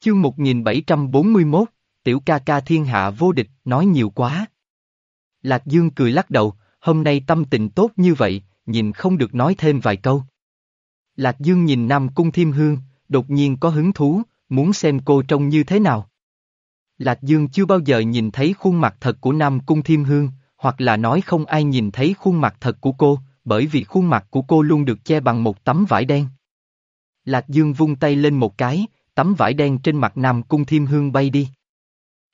Chương 1741, tiểu ca ca thiên hạ vô địch, nói nhiều quá. Lạc Dương cười lắc đầu, hôm nay tâm tình tốt như vậy, nhìn không được nói thêm vài câu. Lạc Dương nhìn Nam Cung Thiêm Hương, đột nhiên có hứng thú, muốn xem cô trông như thế nào. Lạc Dương chưa bao giờ nhìn thấy khuôn mặt thật của Nam Cung Thiêm Hương, hoặc là nói không ai nhìn thấy khuôn mặt thật của cô, bởi vì khuôn mặt của cô luôn được che bằng một tấm vải đen. Lạc Dương vung tay lên một cái, tấm vải đen trên mặt Nam Cung Thiêm Hương bay đi.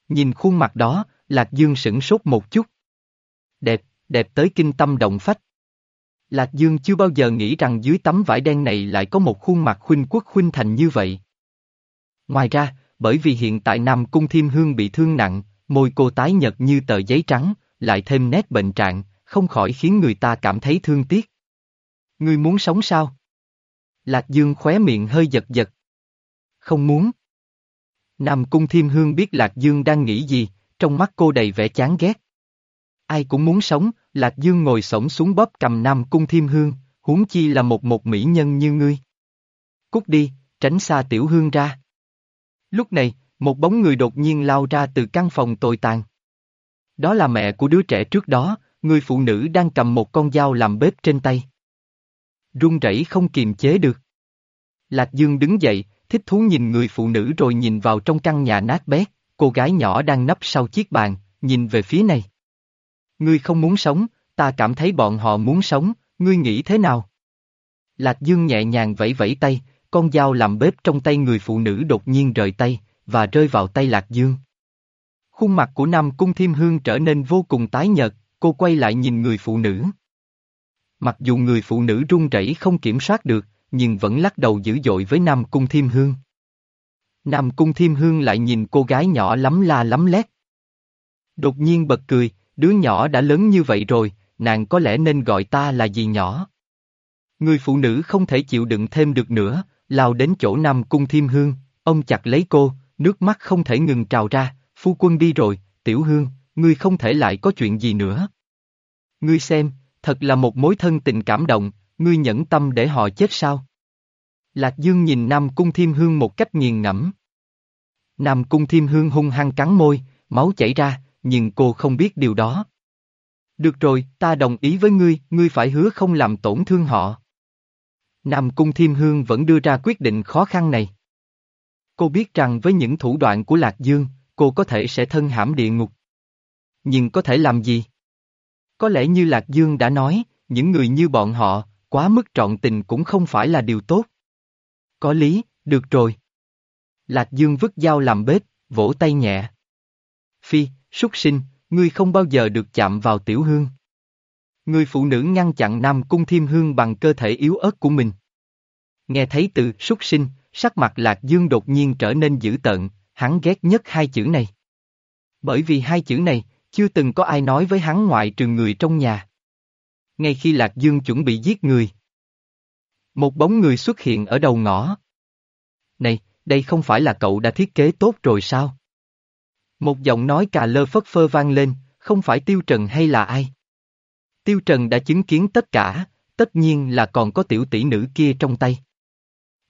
Nhìn khuôn mặt đó, Lạc Dương sửng sốt một chút. Đẹp, đẹp tới kinh tâm động phách. Lạc Dương chưa bao giờ nghĩ rằng dưới tấm vải đen này lại có một khuôn mặt khuynh quốc khuynh thành như vậy. Ngoài ra, bởi vì hiện tại Nam Cung Thiêm Hương bị thương nặng, môi cô tái nhật như tờ giấy trắng, lại thêm nét bệnh trạng, không khỏi khiến người ta cảm thấy thương tiếc. Ngươi muốn sống sao? Lạc Dương khóe miệng hơi giật giật. Không muốn. Nam Cung Thiêm Hương biết Lạc Dương đang nghĩ gì, trong mắt cô đầy vẻ chán ghét. Ai cũng muốn sống, Lạc Dương ngồi sổng xuống bóp cầm Nam Cung Thiêm Hương, huống chi là một một mỹ nhân như ngươi. Cút đi, tránh xa Tiểu Hương ra. Lúc này, một bóng người đột nhiên lao ra từ căn phòng tồi tàn. Đó là mẹ của đứa trẻ trước đó, người phụ nữ đang cầm một con dao làm bếp trên tay. Run rẩy không kiềm chế được. Lạc Dương đứng dậy, thích thú nhìn người phụ nữ rồi nhìn vào trong căn nhà nát bét, cô gái nhỏ đang nấp sau chiếc bàn, nhìn về phía này. Ngươi không muốn sống, ta cảm thấy bọn họ muốn sống, ngươi nghĩ thế nào? Lạc Dương nhẹ nhàng vẫy vẫy tay, con dao làm bếp trong tay người phụ nữ đột nhiên rời tay, và rơi vào tay Lạc Dương. Khuôn mặt của Nam Cung Thiêm Hương trở nên vô cùng tái nhợt, cô quay lại nhìn người phụ nữ. Mặc dù người phụ nữ run rẩy không kiểm soát được, nhưng vẫn lắc đầu dữ dội với Nam Cung Thiêm Hương. Nam Cung Thiêm Hương lại nhìn cô gái nhỏ lắm la lắm lét. Đột nhiên bật cười, đứa nhỏ đã lớn như vậy rồi, nàng có lẽ nên gọi ta là gì nhỏ. Người phụ nữ không thể chịu đựng thêm được nữa, lao đến chỗ Nam Cung Thiêm Hương, ông chặt lấy cô, nước mắt không thể ngừng trào ra, phu quân đi rồi, tiểu hương, ngươi không thể lại có chuyện gì nữa. Ngươi xem, thật là một mối thân tình cảm động, ngươi nhẫn tâm để họ chết sao? Lạc Dương nhìn Nam Cung Thiêm Hương một cách nghiền ngẫm. Nam Cung Thiêm Hương hung hăng cắn môi, máu chảy ra, nhưng cô không biết điều đó. Được rồi, ta đồng ý với ngươi, ngươi phải hứa không làm tổn thương họ. Nam Cung Thiêm Hương vẫn đưa ra quyết định khó khăn này. Cô biết rằng với những thủ đoạn của Lạc Dương, cô có thể sẽ thân hãm địa ngục. Nhưng có thể làm gì? Có lẽ như Lạc Dương đã nói, những người như bọn họ, quá mức trọn tình cũng không phải là điều tốt. Có lý, được rồi. Lạc Dương vứt dao làm bếp, vỗ tay nhẹ. Phi, súc sinh, ngươi không bao giờ được chạm vào tiểu hương. Người phụ nữ ngăn chặn Nam Cung Thiêm Hương bằng cơ thể yếu ớt của mình. Nghe thấy từ súc sinh, sắc mặt Lạc Dương đột nhiên trở nên dữ tợn, hắn ghét nhất hai chữ này. Bởi vì hai chữ này, chưa từng có ai nói với hắn ngoại trừ người trong nhà. Ngay khi Lạc Dương chuẩn bị giết người. Một bóng người xuất hiện ở đầu ngõ. Này, đây không phải là cậu đã thiết kế tốt rồi sao? Một giọng nói cà lơ phất phơ vang lên, không phải Tiêu Trần hay là ai? Tiêu Trần đã chứng kiến tất cả, tất nhiên là còn có tiểu tỷ nữ kia trong tay.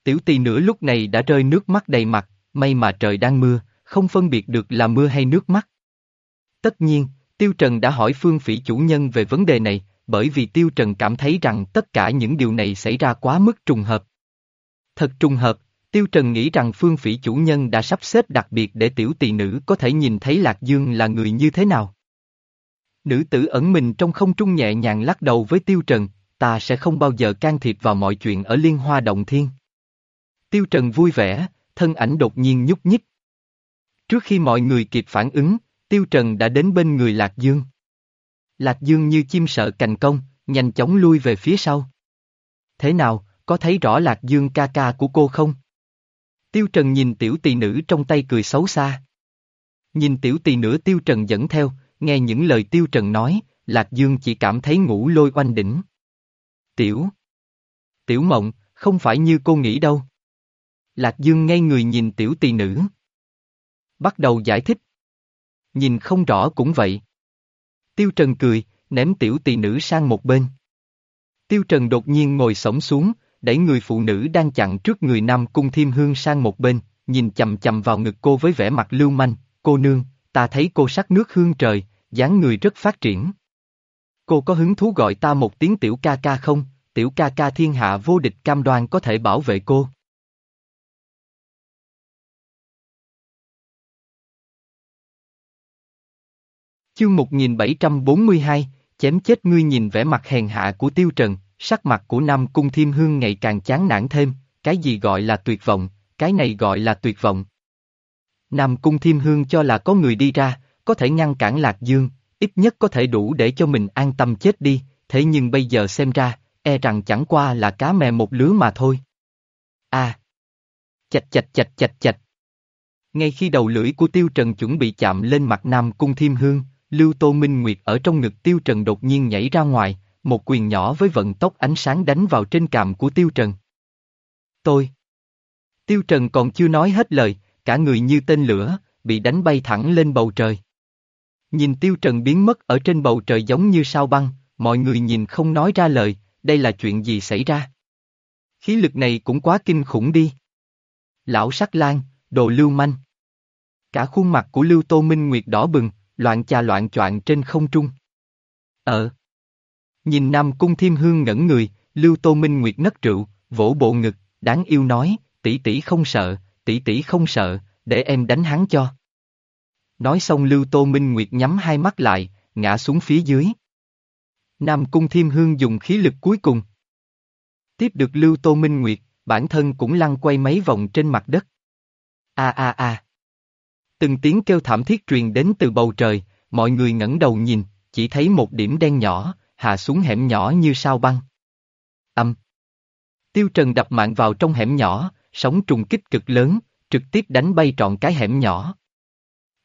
Tiểu tỷ nữ lúc này đã rơi nước mắt đầy mặt, may mà trời đang mưa, không phân biệt được là mưa hay nước mắt. Tất nhiên, Tiêu Trần đã hỏi Phương Phỉ chủ nhân về vấn đề này, bởi vì Tiêu Trần cảm thấy rằng tất cả những điều này xảy ra quá mức trùng hợp. Thật trùng hợp, Tiêu Trần nghĩ rằng Phương Phỉ chủ nhân đã sắp xếp đặc biệt để tiểu tỳ nữ có thể nhìn thấy Lạc Dương là người như thế nào. Nữ tử ẩn mình trong không trung nhẹ nhàng lắc đầu với Tiêu Trần, ta sẽ không bao giờ can thiệp vào mọi chuyện ở Liên Hoa Động Thiên. Tiêu Trần vui vẻ, thân ảnh đột nhiên nhúc nhích. Trước khi mọi người kịp phản ứng, Tiêu Trần đã đến bên người Lạc Dương. Lạc Dương như chim sợ cành công, nhanh chóng lui về phía sau. Thế nào, có thấy rõ Lạc Dương ca ca của cô không? Tiêu Trần nhìn tiểu tỳ nữ trong tay cười xấu xa. Nhìn tiểu tỳ nữ Tiêu Trần dẫn theo, nghe những lời Tiêu Trần nói, Lạc Dương chỉ cảm thấy ngủ lôi oanh đỉnh. Tiểu. Tiểu mộng, không phải như cô nghĩ đâu. Lạc Dương ngay người nhìn tiểu tỳ nữ. Bắt đầu giải thích. Nhìn không rõ cũng vậy. Tiêu Trần cười, ném tiểu tỳ nữ sang một bên. Tiêu Trần đột nhiên ngồi sổng xuống, đẩy người phụ nữ đang chặn trước người Nam Cung Thiêm Hương sang một bên, nhìn chầm chầm vào ngực cô với vẻ mặt lưu manh, cô nương, ta thấy cô sắc nước hương trời, dáng người rất phát triển. Cô có hứng thú gọi ta một tiếng tiểu ca ca không, tiểu ca ca thiên hạ vô địch cam đoan có thể bảo vệ cô. Chương 1742, chém chết ngươi nhìn vẻ mặt hèn hạ của Tiêu Trần, sắc mặt của Nam Cung Thiêm Hương ngày càng chán nản thêm, cái gì gọi là tuyệt vọng, cái này gọi là tuyệt vọng. Nam Cung Thiêm Hương cho là có người đi ra, có thể ngăn cản Lạc Dương, ít nhất có thể đủ để cho mình an tâm chết đi, thế nhưng bây giờ xem ra, e rằng chẳng qua là cá mè một lứa mà thôi. À! Chạch chạch chạch chạch chạch. Ngay khi đầu lưỡi của Tiêu Trần chuẩn bị chạm lên mặt Nam Cung Thiêm Hương, Lưu Tô Minh Nguyệt ở trong ngực Tiêu Trần đột nhiên nhảy ra ngoài, một quyền nhỏ với vận tốc ánh sáng đánh vào trên cằm của Tiêu Trần. Tôi. Tiêu Trần còn chưa nói hết lời, cả người như tên lửa, bị đánh bay thẳng lên bầu trời. Nhìn Tiêu Trần biến mất ở trên bầu trời giống như sao băng, mọi người nhìn không nói ra lời, đây là chuyện gì xảy ra? Khí lực này cũng quá kinh khủng đi. Lão sắc lan, đồ lưu manh. Cả khuôn mặt của Lưu Tô Minh Nguyệt đỏ bừng, loạn chà loạn choạng trên không trung. Ờ. Nhìn Nam Cung Thiêm Hương ngẩn người, Lưu Tô Minh Nguyệt nấc rượu, vỗ bộ ngực, đáng yêu nói, tỷ tỷ không sợ, tỷ tỷ không sợ, để em đánh hắn cho. Nói xong Lưu Tô Minh Nguyệt nhắm hai mắt lại, ngã xuống phía dưới. Nam Cung Thiêm Hương dùng khí lực cuối cùng. Tiếp được Lưu Tô Minh Nguyệt, bản thân cũng lăn quay mấy vòng trên mặt đất. A a a. Từng tiếng kêu thảm thiết truyền đến từ bầu trời, mọi người ngẩng đầu nhìn, chỉ thấy một điểm đen nhỏ, hạ xuống hẻm nhỏ như sao băng. Âm. Tiêu Trần đập mạng vào trong hẻm nhỏ, sóng trùng kích cực lớn, trực tiếp đánh bay trọn cái hẻm nhỏ.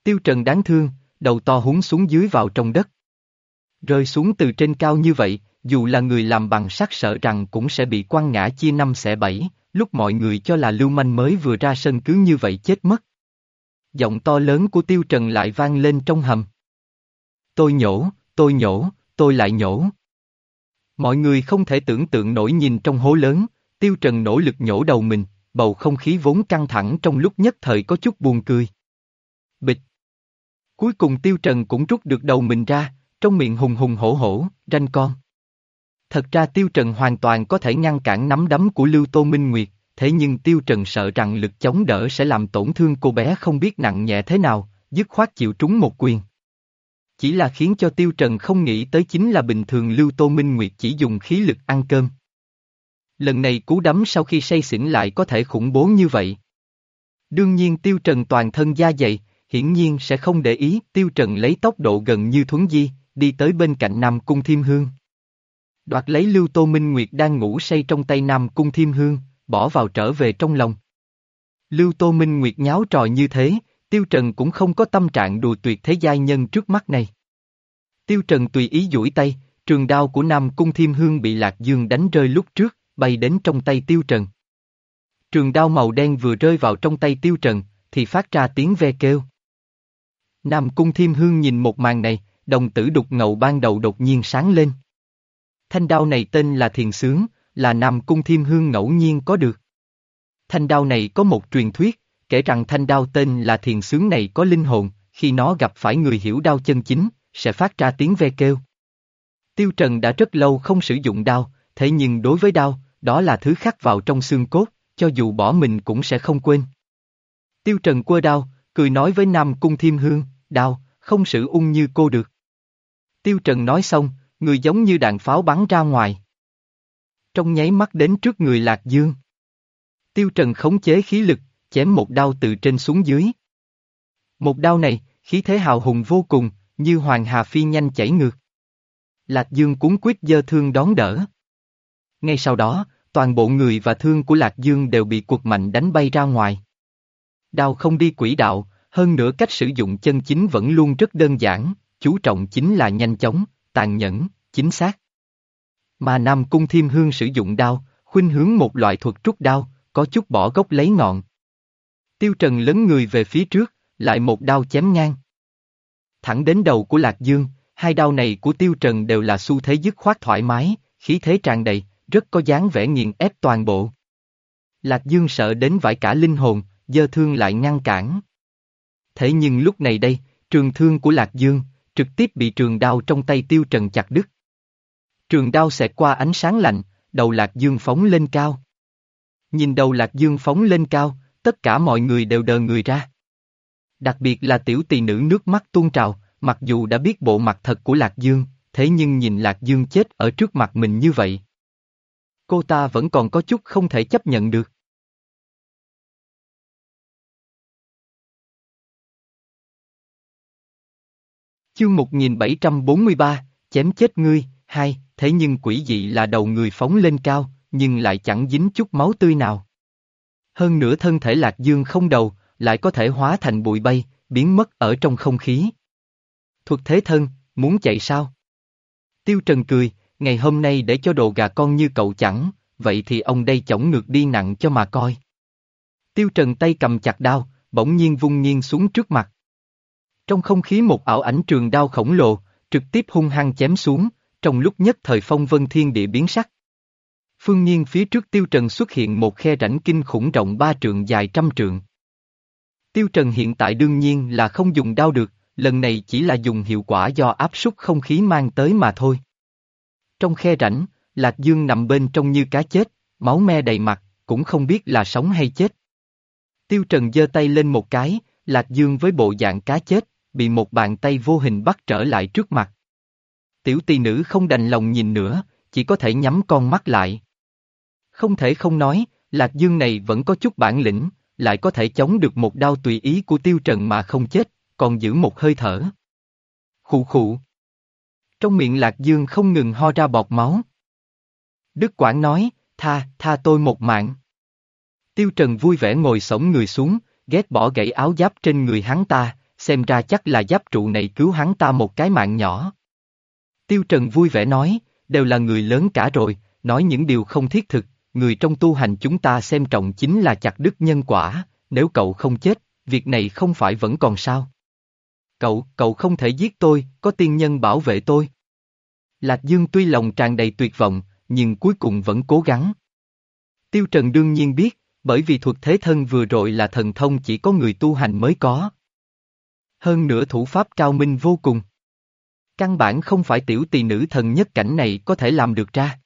Tiêu Trần đáng thương, đầu to húng xuống dưới vào trong đất. Rơi xuống từ trên cao như vậy, dù là người làm bằng sắt sợ rằng cũng sẽ bị quăng ngã chia năm xẻ bảy, lúc mọi người cho là lưu manh mới vừa ra sân cứ như vậy chết mất. Giọng to lớn của Tiêu Trần lại vang lên trong hầm. Tôi nhổ, tôi nhổ, tôi lại nhổ. Mọi người không thể tưởng tượng nổi nhìn trong hố lớn, Tiêu Trần nỗ lực nhổ đầu mình, bầu không khí vốn căng thẳng trong lúc nhất thời có chút buồn cười. Bịch. Cuối cùng Tiêu Trần cũng rút được đầu mình ra, trong miệng hùng hùng hổ hổ, ranh con. Thật ra Tiêu Trần hoàn toàn có thể ngăn cản nắm đấm của Lưu Tô Minh Nguyệt, thế nhưng Tiêu Trần sợ rằng lực chống đỡ sẽ làm tổn thương cô bé không biết nặng nhẹ thế nào, dứt khoát chịu trúng một quyền. Chỉ là khiến cho Tiêu Trần không nghĩ tới chính là bình thường Lưu Tô Minh Nguyệt chỉ dùng khí lực ăn cơm. Lần này cú đấm sau khi say xỉn lại có thể khủng bố như vậy. Đương nhiên Tiêu Trần toàn thân da dày, hiển nhiên sẽ không để ý, Tiêu Trần lấy tốc độ gần như thuấn di, đi tới bên cạnh Nam Cung Thiêm Hương. Đoạt lấy Lưu Tô Minh Nguyệt đang ngủ say trong tay Nam Cung Thiêm Hương, bỏ vào trở về trong lòng. Lưu Tô Minh Nguyệt nháo trò như thế, Tiêu Trần cũng không có tâm trạng đùa tuyệt thế giai nhân trước mắt này. Tiêu Trần tùy ý duỗi tay, trường đao của Nam Cung Thiêm Hương bị Lạc Dương đánh rơi lúc trước, bay đến trong tay Tiêu Trần. Trường đao màu đen vừa rơi vào trong tay Tiêu Trần, thì phát ra tiếng ve kêu. Nam Cung Thiêm Hương nhìn một màn này, đồng tử đục ngầu ban đầu đột nhiên sáng lên. Thanh đao này tên là Thiền Sướng, là Nam Cung Thiêm Hương ngẫu nhiên có được. Thanh đao này có một truyền thuyết, kể rằng thanh đao tên là Thiền Sướng này có linh hồn, khi nó gặp phải người hiểu đao chân chính, sẽ phát ra tiếng ve kêu. Tiêu Trần đã rất lâu không sử dụng đao, thế nhưng đối với đao, đó là thứ khắc vào trong xương cốt, cho dù bỏ mình cũng sẽ không quên. Tiêu Trần quơ đao, cười nói với Nam Cung Thiêm Hương, đao, không xử ung như cô được. Tiêu Trần nói xong, người giống như đạn pháo bắn ra ngoài. Trong nháy mắt đến trước người Lạc Dương. Tiêu Trần khống chế khí lực, chém một đao từ trên xuống dưới. Một đao này, khí thế hào hùng vô cùng, như hoàng hà phi nhanh chảy ngược. Lạc Dương cuốn quyết dơ thương đón đỡ. Ngay sau đó, toàn bộ người và thương của Lạc Dương đều bị cuộc mạnh đánh bay ra ngoài. Đao không đi quỹ đạo, hơn nữa cách sử dụng chân chính vẫn luôn rất đơn giản, chú trọng chính là nhanh chóng, tàn nhẫn, chính xác. Mà Nam Cung Thiêm Hương sử dụng đao, khuynh hướng một loại thuật trúc đao, có chút bỏ gốc lấy ngọn. Tiêu Trần lớn người về phía trước, lại một đao chém ngang. Thẳng đến đầu của Lạc Dương, hai đao này của Tiêu Trần đều là xu thế dứt khoát thoải mái, khí thế tràn đầy, rất có dáng vẻ nghiền ép toàn bộ. Lạc Dương sợ đến vải cả linh hồn, dơ thương lại ngăn cản. Thế nhưng lúc này đây, trường thương của Lạc Dương, trực tiếp bị trường đao trong tay tiêu trần chặt đứt. Trường đao xẹt qua ánh sáng lạnh, đầu Lạc Dương phóng lên cao. Nhìn đầu Lạc Dương phóng lên cao, tất cả mọi người đều đờ người ra. Đặc biệt là tiểu tỳ nữ nước mắt tuôn trào, mặc dù đã biết bộ mặt thật của Lạc Dương, thế nhưng nhìn Lạc Dương chết ở trước mặt mình như vậy. Cô ta vẫn còn có chút không thể chấp nhận được. Chương 1743, chém chết ngươi, hai, thế nhưng quỷ dị là đầu người phóng lên cao, nhưng lại chẳng dính chút máu tươi nào. Hơn nữa thân thể Lạc Dương không đầu, lại có thể hóa thành bụi bay, biến mất ở trong không khí. Thuật thế thân, muốn chạy sao? Tiêu Trần cười, ngày hôm nay để cho đồ gà con như cậu chẳng, vậy thì ông đây chổng ngược đi nặng cho mà coi. Tiêu Trần tay cầm chặt đao, bỗng nhiên vung nhiên xuống trước mặt. Trong không khí một ảo ảnh trường đao khổng lồ, trực tiếp hung hăng chém xuống, trong lúc nhất thời phong vân thiên địa biến sắc. Phương nhiên phía trước Tiêu Trần xuất hiện một khe rãnh kinh khủng rộng ba trượng dài trăm trượng. Tiêu Trần hiện tại đương nhiên là không dùng đao được, lần này chỉ là dùng hiệu quả do áp suất không khí mang tới mà thôi. Trong khe rãnh, Lạc Dương nằm bên trong như cá chết, máu me đầy mặt, cũng không biết là sống hay chết. Tiêu Trần giơ tay lên một cái, Lạc Dương với bộ dạng cá chết, bị một bàn tay vô hình bắt trở lại trước mặt. Tiểu tỳ nữ không đành lòng nhìn nữa, chỉ có thể nhắm con mắt lại. Không thể không nói, Lạc Dương này vẫn có chút bản lĩnh, lại có thể chống được một đao tùy ý của tiêu trần mà không chết, còn giữ một hơi thở. Khụ khụ. Trong miệng Lạc Dương không ngừng ho ra bọt máu. Đức Quảng nói, tha, tha tôi một mạng. Tiêu Trần vui vẻ ngồi sổng người xuống, ghét bỏ gãy áo giáp trên người hắn ta, xem ra chắc là giáp trụ này cứu hắn ta một cái mạng nhỏ. Tiêu Trần vui vẻ nói, đều là người lớn cả rồi, nói những điều không thiết thực, người trong tu hành chúng ta xem trọng chính là chặt đứt nhân quả, nếu cậu không chết, việc này không phải vẫn còn sao. Cậu, cậu không thể giết tôi, có tiên nhân bảo vệ tôi. Lạc Dương tuy lòng tràn đầy tuyệt vọng, nhưng cuối cùng vẫn cố gắng. Tiêu Trần đương nhiên biết, bởi vì thuật thế thân vừa rồi là thần thông chỉ có người tu hành mới có. Hơn nữa thủ pháp cao minh vô cùng. Căn bản không phải tiểu tỳ nữ thần nhất cảnh này có thể làm được ra.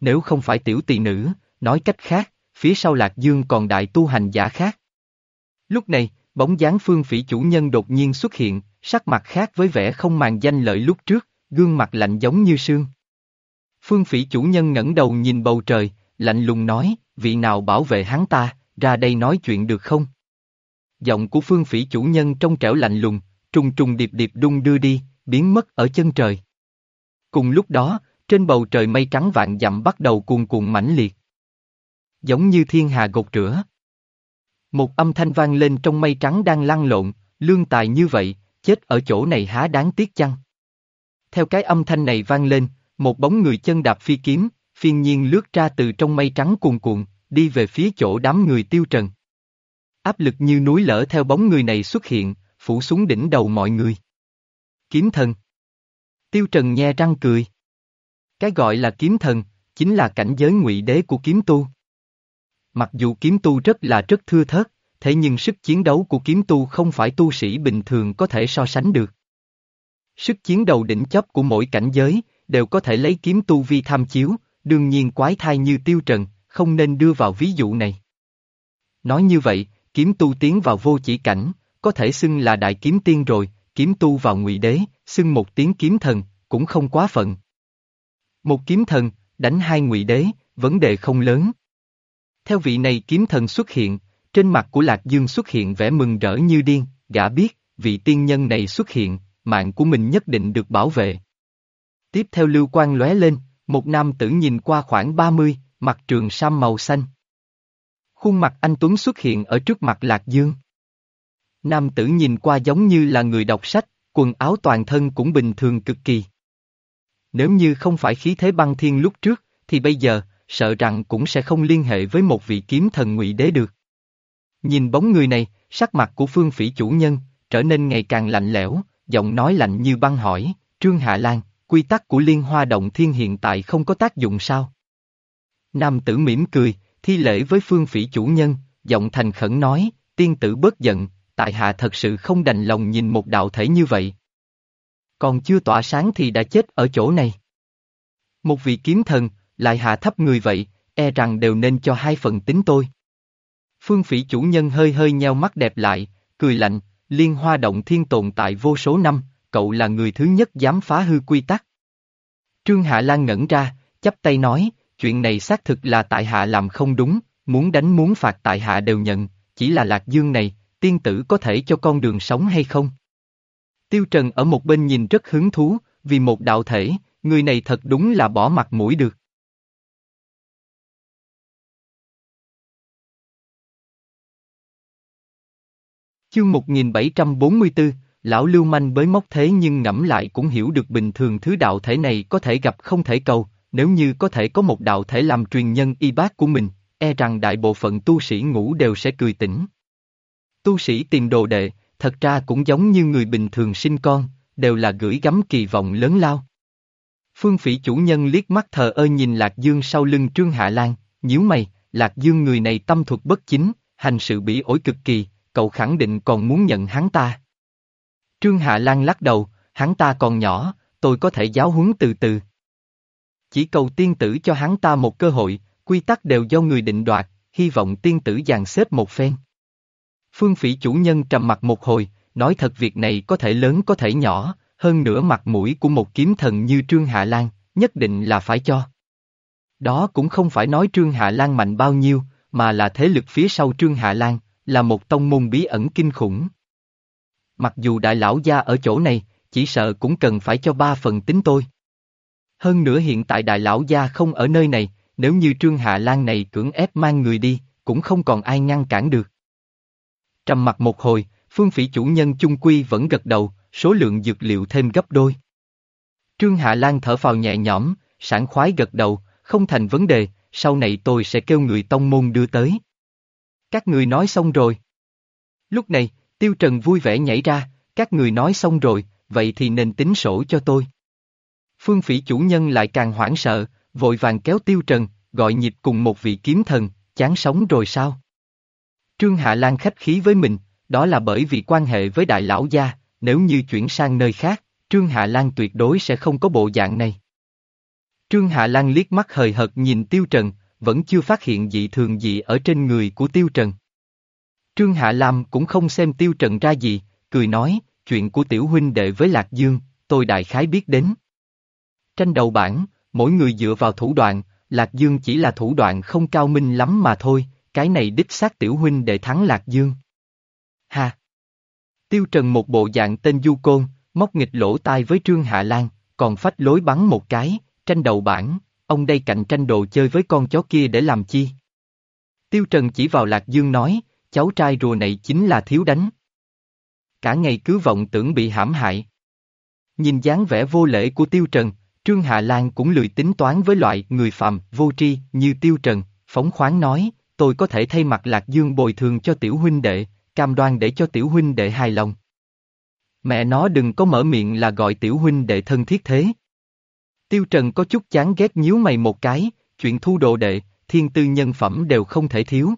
Nếu không phải tiểu tỳ nữ, nói cách khác, phía sau Lạc Dương còn đại tu hành giả khác. Lúc này, bóng dáng phương phỉ chủ nhân đột nhiên xuất hiện, sắc mặt khác với vẻ không màng danh lợi lúc trước, gương mặt lạnh giống như sương. Phương phỉ chủ nhân ngẩng đầu nhìn bầu trời, lạnh lùng nói, vị nào bảo vệ hắn ta, ra đây nói chuyện được không? Giọng của phương phỉ chủ nhân trong trẻo lạnh lùng, trùng trùng điệp điệp đung đưa đi, biến mất ở chân trời. Cùng lúc đó, trên bầu trời mây trắng vạn dặm bắt đầu cuồn cuộn mãnh liệt. Giống như thiên hà gột rửa. Một âm thanh vang lên trong mây trắng đang lăn lộn, lương tài như vậy, chết ở chỗ này há đáng tiếc chăng? Theo cái âm thanh này vang lên, một bóng người chân đạp phi kiếm, phiên nhiên lướt ra từ trong mây trắng cuồn cuộn, đi về phía chỗ đám người tiêu trần. Áp lực như núi lở theo bóng người này xuất hiện, phủ xuống đỉnh đầu mọi người. Kiếm thần. Tiêu trần nhe răng cười. Cái gọi là kiếm thần, chính là cảnh giới ngụy đế của kiếm tu. Mặc dù kiếm tu rất là rất thưa thớt, thế nhưng sức chiến đấu của kiếm tu không phải tu sĩ bình thường có thể so sánh được. Sức chiến đầu đỉnh chấp của mỗi cảnh giới, đều có thể lấy kiếm tu vi tham chiếu, đương nhiên quái thai như tiêu trần, không nên đưa vào ví dụ này. Nói như vậy, kiếm tu tiến vào vô chỉ cảnh, có thể xưng là đại kiếm tiên rồi, kiếm tu vào ngụy đế, xưng một tiếng kiếm thần, cũng không quá phận. Một kiếm thần, đánh hai ngụy đế, vấn đề không lớn. Theo vị này kiếm thần xuất hiện, trên mặt của Lạc Dương xuất hiện vẻ mừng rỡ như điên, gã biết, vị tiên nhân này xuất hiện, mạng của mình nhất định được bảo vệ. Tiếp theo lưu quan lóe lên, một nam tử nhìn qua khoảng 30, mặt trường sam màu xanh. Khuôn mặt anh Tuấn xuất hiện ở trước mặt Lạc Dương. Nam tử nhìn qua giống như là người đọc sách, quần áo toàn thân cũng bình thường cực kỳ. Nếu như không phải khí thế băng thiên lúc trước, thì bây giờ, sợ rằng cũng sẽ không liên hệ với một vị kiếm thần ngụy đế được. Nhìn bóng người này, sắc mặt của phương phỉ chủ nhân, trở nên ngày càng lạnh lẽo, giọng nói lạnh như băng hỏi, Trương Hạ Lan, quy tắc của liên hoa động thiên hiện tại không có tác dụng sao? Nam tử mỉm cười, thi lễ với phương phỉ chủ nhân, giọng thành khẩn nói, tiên tử bớt giận, tại hạ thật sự không đành lòng nhìn một đạo thể như vậy. Còn chưa tỏa sáng thì đã chết ở chỗ này. Một vị kiếm thần, lại hạ thấp người vậy, e rằng đều nên cho hai phần tính tôi. Phương phỉ chủ nhân hơi hơi nheo mắt đẹp lại, cười lạnh, liên hoa động thiên tồn tại vô số năm, cậu là người thứ nhất dám phá hư quy tắc. Trương Hạ Lan ngẩn ra, chắp tay nói, chuyện này xác thực là tại hạ làm không đúng, muốn đánh muốn phạt tại hạ đều nhận, chỉ là lạc dương này, tiên tử có thể cho con đường sống hay không? Tiêu Trần ở một bên nhìn rất hứng thú, vì một đạo thể, người này thật đúng là bỏ mặt mũi được. Chương 1744, lão lưu manh bới móc thế nhưng ngẫm lại cũng hiểu được bình thường thứ đạo thể này có thể gặp không thể cầu, nếu như có thể có một đạo thể làm truyền nhân y bác của mình, e rằng đại bộ phận tu sĩ ngủ đều sẽ cười tỉnh. Tu sĩ tìm đồ đệ, thật ra cũng giống như người bình thường sinh con, đều là gửi gắm kỳ vọng lớn lao. Phương phỉ chủ nhân liếc mắt thờ ơ nhìn Lạc Dương sau lưng Trương Hạ Lan, nhíu mày, Lạc Dương người này tâm thuật bất chính, hành sự bỉ ổi cực kỳ, cậu khẳng định còn muốn nhận hắn ta. Trương Hạ Lan lắc đầu, hắn ta còn nhỏ, tôi có thể giáo huấn từ từ. Chỉ cầu tiên tử cho hắn ta một cơ hội, quy tắc đều do người định đoạt, hy vọng tiên tử dàn xếp một phen. Phương phỉ chủ nhân trầm mặt một hồi, nói thật việc này có thể lớn có thể nhỏ, hơn nữa mặt mũi của một kiếm thần như Trương Hạ Lan, nhất định là phải cho. Đó cũng không phải nói Trương Hạ Lan mạnh bao nhiêu, mà là thế lực phía sau Trương Hạ Lan, là một tông môn bí ẩn kinh khủng. Mặc dù đại lão gia ở chỗ này, chỉ sợ cũng cần phải cho ba phần tính tôi. Hơn nữa hiện tại đại lão gia không ở nơi này, nếu như Trương Hạ Lan này cưỡng ép mang người đi, cũng không còn ai ngăn cản được. Trầm mặt một hồi, phương phỉ chủ nhân chung quy vẫn gật đầu, số lượng dược liệu thêm gấp đôi. Trương Hạ Lan thở phào nhẹ nhõm, sảng khoái gật đầu, không thành vấn đề, sau này tôi sẽ kêu người tông môn đưa tới. Các người nói xong rồi. Lúc này, Tiêu Trần vui vẻ nhảy ra, các người nói xong rồi, vậy thì nên tính sổ cho tôi. Phương phỉ chủ nhân lại càng hoảng sợ, vội vàng kéo Tiêu Trần, gọi nhịp cùng một vị kiếm thần, chán sống rồi sao? Trương Hạ Lan khách khí với mình, đó là bởi vì quan hệ với đại lão gia, nếu như chuyển sang nơi khác, Trương Hạ Lan tuyệt đối sẽ không có bộ dạng này. Trương Hạ Lan liếc mắt hời hợt nhìn Tiêu Trần, vẫn chưa phát hiện dị thường gì ở trên người của Tiêu Trần. Trương Hạ Lam cũng không xem Tiêu Trần ra gì, cười nói, chuyện của tiểu huynh đệ với Lạc Dương, tôi đại khái biết đến. Tranh đầu bản, mỗi người dựa vào thủ đoạn, Lạc Dương chỉ là thủ đoạn không cao minh lắm mà thôi, cái này đích xác tiểu huynh để thắng Lạc Dương. Ha! Tiêu Trần một bộ dạng tên Du Côn, móc nghịch lỗ tai với Trương Hạ Lan, còn phách lối bắn một cái, tranh đầu bảng, ông đây cạnh tranh đồ chơi với con chó kia để làm chi? Tiêu Trần chỉ vào Lạc Dương nói, cháu trai rùa này chính là thiếu đánh. Cả ngày cứ vọng tưởng bị hãm hại. Nhìn dáng vẻ vô lễ của Tiêu Trần, Trương Hạ Lan cũng lười tính toán với loại người phạm, vô tri như Tiêu Trần, phóng khoáng nói, tôi có thể thay mặt Lạc Dương bồi thường cho tiểu huynh đệ, cam đoan để cho tiểu huynh đệ hài lòng. Mẹ nó đừng có mở miệng là gọi tiểu huynh đệ thân thiết thế. Tiêu Trần có chút chán ghét nhíu mày một cái, chuyện thu đồ đệ, thiên tư nhân phẩm đều không thể thiếu.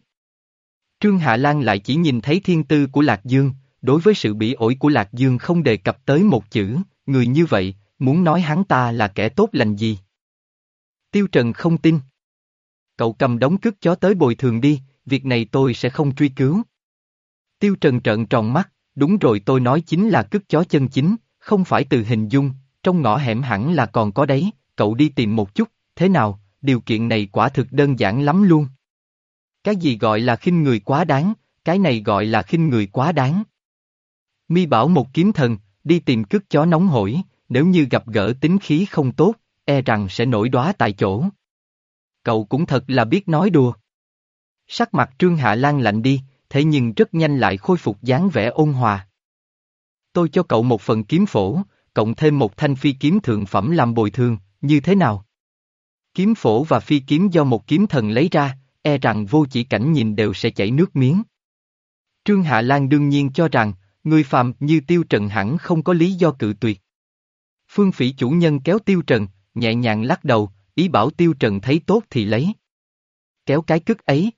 Trương Hạ Lan lại chỉ nhìn thấy thiên tư của Lạc Dương, đối với sự bị ổi của Lạc Dương không đề cập tới một chữ, người như vậy, muốn nói hắn ta là kẻ tốt lành gì. Tiêu Trần không tin. Cậu cầm đống cước chó tới bồi thường đi, việc này tôi sẽ không truy cứu. Tiêu Trần trợn tròn mắt, đúng rồi tôi nói chính là cước chó chân chính, không phải từ hình dung, trong ngõ hẻm hẳn là còn có đấy, cậu đi tìm một chút, thế nào, điều kiện này quả thực đơn giản lắm luôn. Cái gì gọi là khinh người quá đáng, cái này gọi là khinh người quá đáng. Mi bảo một kiếm thần, đi tìm cướp chó nóng hổi, nếu như gặp gỡ tính khí không tốt, e rằng sẽ nổi đóa tại chỗ. Cậu cũng thật là biết nói đùa. Sắc mặt Trương Hạ Lan lạnh đi, thế nhưng rất nhanh lại khôi phục dáng vẻ ôn hòa. Tôi cho cậu một phần kiếm phổ, cộng thêm một thanh phi kiếm thượng phẩm làm bồi thường, như thế nào? Kiếm phổ và phi kiếm do một kiếm thần lấy ra, e rằng vô chỉ cảnh nhìn đều sẽ chảy nước miếng. Trương Hạ Lan đương nhiên cho rằng, người phàm như Tiêu Trần hẳn không có lý do cự tuyệt. Phương phỉ chủ nhân kéo Tiêu Trần, nhẹ nhàng lắc đầu, ý bảo Tiêu Trần thấy tốt thì lấy. Kéo cái cức ấy.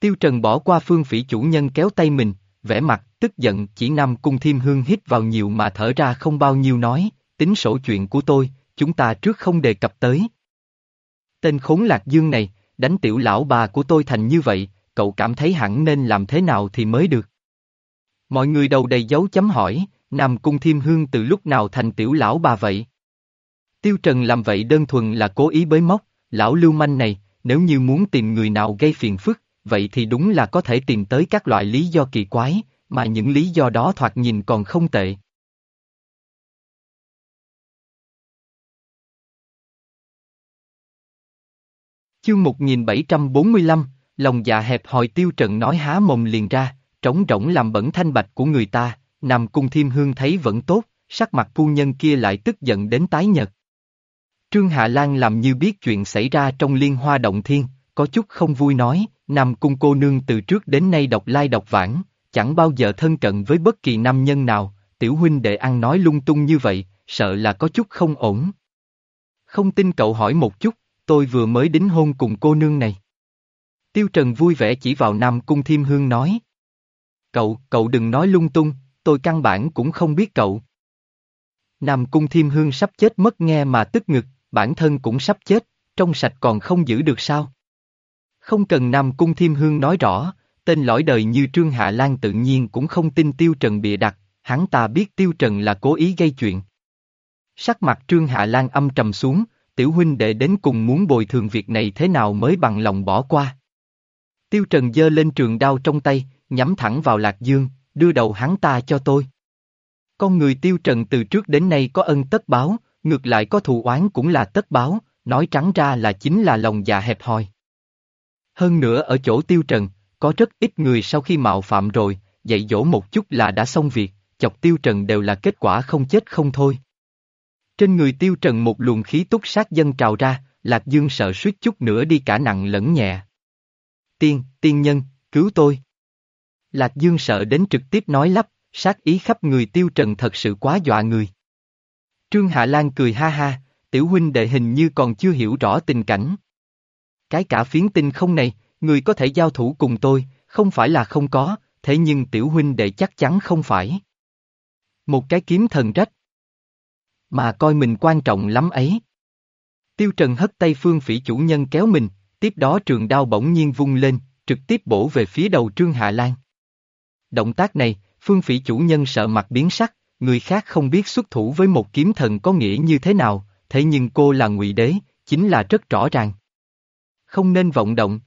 Tiêu Trần bỏ qua phương phỉ chủ nhân kéo tay mình, vẻ mặt, tức giận chỉ Nam Cung Thiêm Hương hít vào nhiều mà thở ra không bao nhiêu nói, tính sổ chuyện của tôi, chúng ta trước không đề cập tới. Tên khốn lạc dương này, đánh tiểu lão bà của tôi thành như vậy, cậu cảm thấy hẳn nên làm thế nào thì mới được. Mọi người đầu đầy dấu chấm hỏi, Nam Cung Thiêm Hương từ lúc nào thành tiểu lão bà vậy? Tiêu Trần làm vậy đơn thuần là cố ý bới móc, lão lưu manh này, nếu như muốn tìm người nào gây phiền phức, vậy thì đúng là có thể tìm tới các loại lý do kỳ quái, mà những lý do đó thoạt nhìn còn không tệ. Chương 1745, lòng dạ hẹp hòi tiêu trận nói há mồm liền ra, trống rỗng làm bẩn thanh bạch của người ta, nằm cung thiêm hương thấy vẫn tốt, sắc mặt phu nhân kia lại tức giận đến tái nhật. Trương Hạ Lan làm như biết chuyện xảy ra trong liên hoa động thiên, có chút không vui nói, Nam cung cô nương từ trước đến nay độc lai độc vãng, chẳng bao giờ thân cận với bất kỳ nam nhân nào, tiểu huynh đệ ăn nói lung tung như vậy, sợ là có chút không ổn. Không tin cậu hỏi một chút, tôi vừa mới đính hôn cùng cô nương này. Tiêu Trần vui vẻ chỉ vào Nam Cung Thiêm Hương nói. Cậu, cậu đừng nói lung tung, tôi căn bản cũng không biết cậu. Nam Cung Thiêm Hương sắp chết mất nghe mà tức ngực, bản thân cũng sắp chết, trong sạch còn không giữ được sao. Không cần Nam Cung Thiêm Hương nói rõ, tên lõi đời như Trương Hạ Lan tự nhiên cũng không tin Tiêu Trần bịa đặt, hắn ta biết Tiêu Trần là cố ý gây chuyện. Sắc mặt Trương Hạ Lan âm trầm xuống, tiểu huynh đệ đến cùng muốn bồi thường việc này thế nào mới bằng lòng bỏ qua. Tiêu Trần giơ lên trường đao trong tay, nhắm thẳng vào Lạc Dương, đưa đầu hắn ta cho tôi. Con người Tiêu Trần từ trước đến nay có ân tất báo, ngược lại có thù oán cũng là tất báo, nói trắng ra là chính là lòng dạ hẹp hòi. Hơn nữa ở chỗ Tiêu Trần, có rất ít người sau khi mạo phạm rồi, dạy dỗ một chút là đã xong việc, chọc Tiêu Trần đều là kết quả không chết không thôi. Trên người Tiêu Trần một luồng khí túc sát dân trào ra, Lạc Dương sợ suýt chút nữa đi cả nặng lẫn nhẹ. Tiên, tiên nhân, cứu tôi. Lạc Dương sợ đến trực tiếp nói lắp, sát ý khắp người Tiêu Trần thật sự quá dọa người. Trương Hạ Lan cười ha ha, tiểu huynh đệ hình như còn chưa hiểu rõ tình cảnh. Cái cả phiến tinh không này, người có thể giao thủ cùng tôi, không phải là không có, thế nhưng tiểu huynh đệ chắc chắn không phải. Một cái kiếm thần rách. Mà coi mình quan trọng lắm ấy. Tiêu Trần hất tay phương phỉ chủ nhân kéo mình, tiếp đó trường đao bỗng nhiên vung lên, trực tiếp bổ về phía đầu Trương Hạ Lan. Động tác này, phương phỉ chủ nhân sợ mặt biến sắc, người khác không biết xuất thủ với một kiếm thần có nghĩa như thế nào, thế nhưng cô là ngụy đế, chính là rất rõ ràng. Không nên vọng động.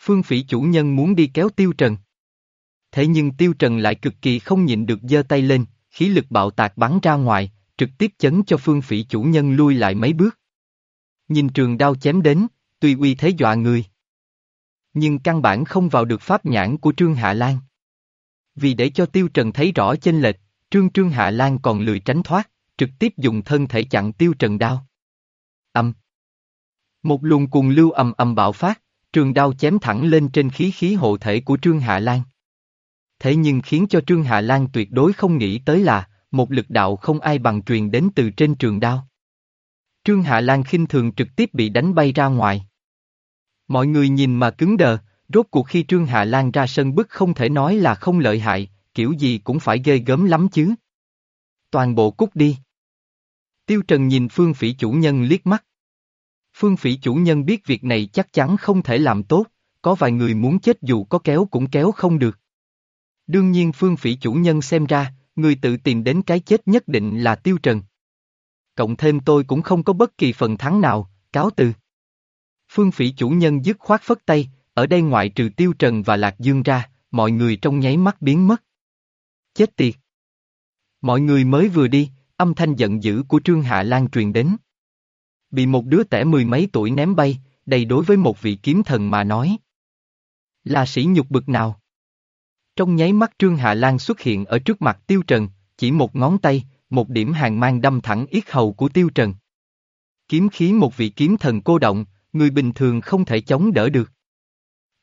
Phương phỉ chủ nhân muốn đi kéo Tiêu Trần. Thế nhưng Tiêu Trần lại cực kỳ không nhịn được giơ tay lên, khí lực bạo tạc bắn ra ngoài, trực tiếp chấn cho phương phỉ chủ nhân lui lại mấy bước. Nhìn trường đao chém đến, tuy uy thế dọa người. Nhưng căn bản không vào được pháp nhãn của Trương Hạ Lan. Vì để cho Tiêu Trần thấy rõ chênh lệch, Trương Trương Hạ Lan còn lười tránh thoát, trực tiếp dùng thân thể chặn Tiêu Trần đao. Âm. Một luồng cùng lưu ầm ầm bạo phát, trường đao chém thẳng lên trên khí khí hộ thể của Trương Hạ Lan. Thế nhưng khiến cho Trương Hạ Lan tuyệt đối không nghĩ tới là, một lực đạo không ai bằng truyền đến từ trên trường đao. Trương Hạ Lan khinh thường trực tiếp bị đánh bay ra ngoài. Mọi người nhìn mà cứng đờ, rốt cuộc khi Trương Hạ Lan ra sân bức không thể nói là không lợi hại, kiểu gì cũng phải ghê gớm lắm chứ. Toàn bộ cút đi. Tiêu Trần nhìn Phương Phỉ chủ nhân liếc mắt. Phương Phỉ chủ nhân biết việc này chắc chắn không thể làm tốt, có vài người muốn chết dù có kéo cũng kéo không được. Đương nhiên Phương Phỉ chủ nhân xem ra, người tự tìm đến cái chết nhất định là Tiêu Trần. Cộng thêm tôi cũng không có bất kỳ phần thắng nào, cáo từ. Phương Phỉ chủ nhân dứt khoát phất tay, ở đây ngoại trừ Tiêu Trần và Lạc Dương ra, mọi người trong nháy mắt biến mất. Chết tiệt! Mọi người mới vừa đi, âm thanh giận dữ của Trương Hạ Lan truyền đến. Bị một đứa trẻ mười mấy tuổi ném bay, đây đối với một vị kiếm thần mà nói. Là sĩ nhục bực nào? Trong nháy mắt Trương Hạ Lan xuất hiện ở trước mặt Tiêu Trần, chỉ một ngón tay, một điểm hàng mang đâm thẳng yết hầu của Tiêu Trần. Kiếm khí một vị kiếm thần cô động, người bình thường không thể chống đỡ được.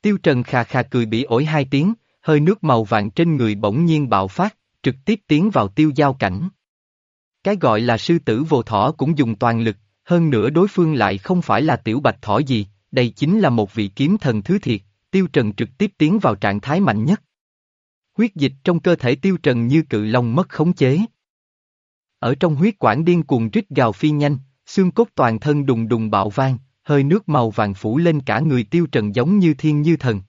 Tiêu Trần khà khà cười bị ổi hai tiếng, hơi nước màu vàng trên người bỗng nhiên bạo phát, trực tiếp tiến vào tiêu giao cảnh. Cái gọi là sư tử vô thỏ cũng dùng toàn lực, hơn nữa đối phương lại không phải là tiểu bạch thỏ gì, đây chính là một vị kiếm thần thứ thiệt, Tiêu Trần trực tiếp tiến vào trạng thái mạnh nhất. Huyết dịch trong cơ thể Tiêu Trần như cự long mất khống chế. Ở trong huyết quản điên cuồng rít gào phi nhanh, xương cốt toàn thân đùng đùng bạo vang, hơi nước màu vàng phủ lên cả người Tiêu Trần giống như thiên như thần.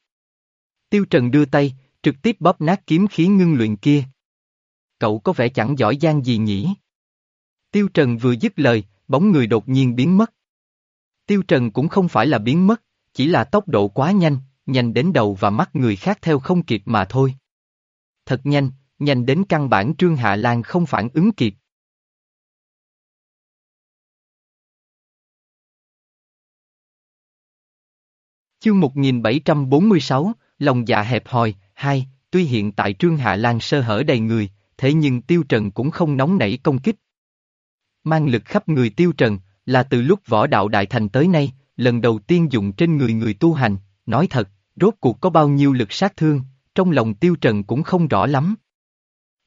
Tiêu Trần đưa tay, trực tiếp bóp nát kiếm khí ngưng luyện kia. Cậu có vẻ chẳng giỏi giang gì nhỉ? Tiêu Trần vừa dứt lời, bóng người đột nhiên biến mất. Tiêu Trần cũng không phải là biến mất, chỉ là tốc độ quá nhanh, nhanh đến đầu và mắt người khác theo không kịp mà thôi. Thật nhanh, nhanh đến căn bản Trương Hạ Lan không phản ứng kịp. Chương 1746, lòng dạ hẹp hòi, hai, tuy hiện tại Trương Hạ Lan sơ hở đầy người, thế nhưng Tiêu Trần cũng không nóng nảy công kích. Mang lực khắp người Tiêu Trần, là từ lúc võ đạo đại thành tới nay, lần đầu tiên dùng trên người người tu hành, nói thật, rốt cuộc có bao nhiêu lực sát thương, trong lòng Tiêu Trần cũng không rõ lắm.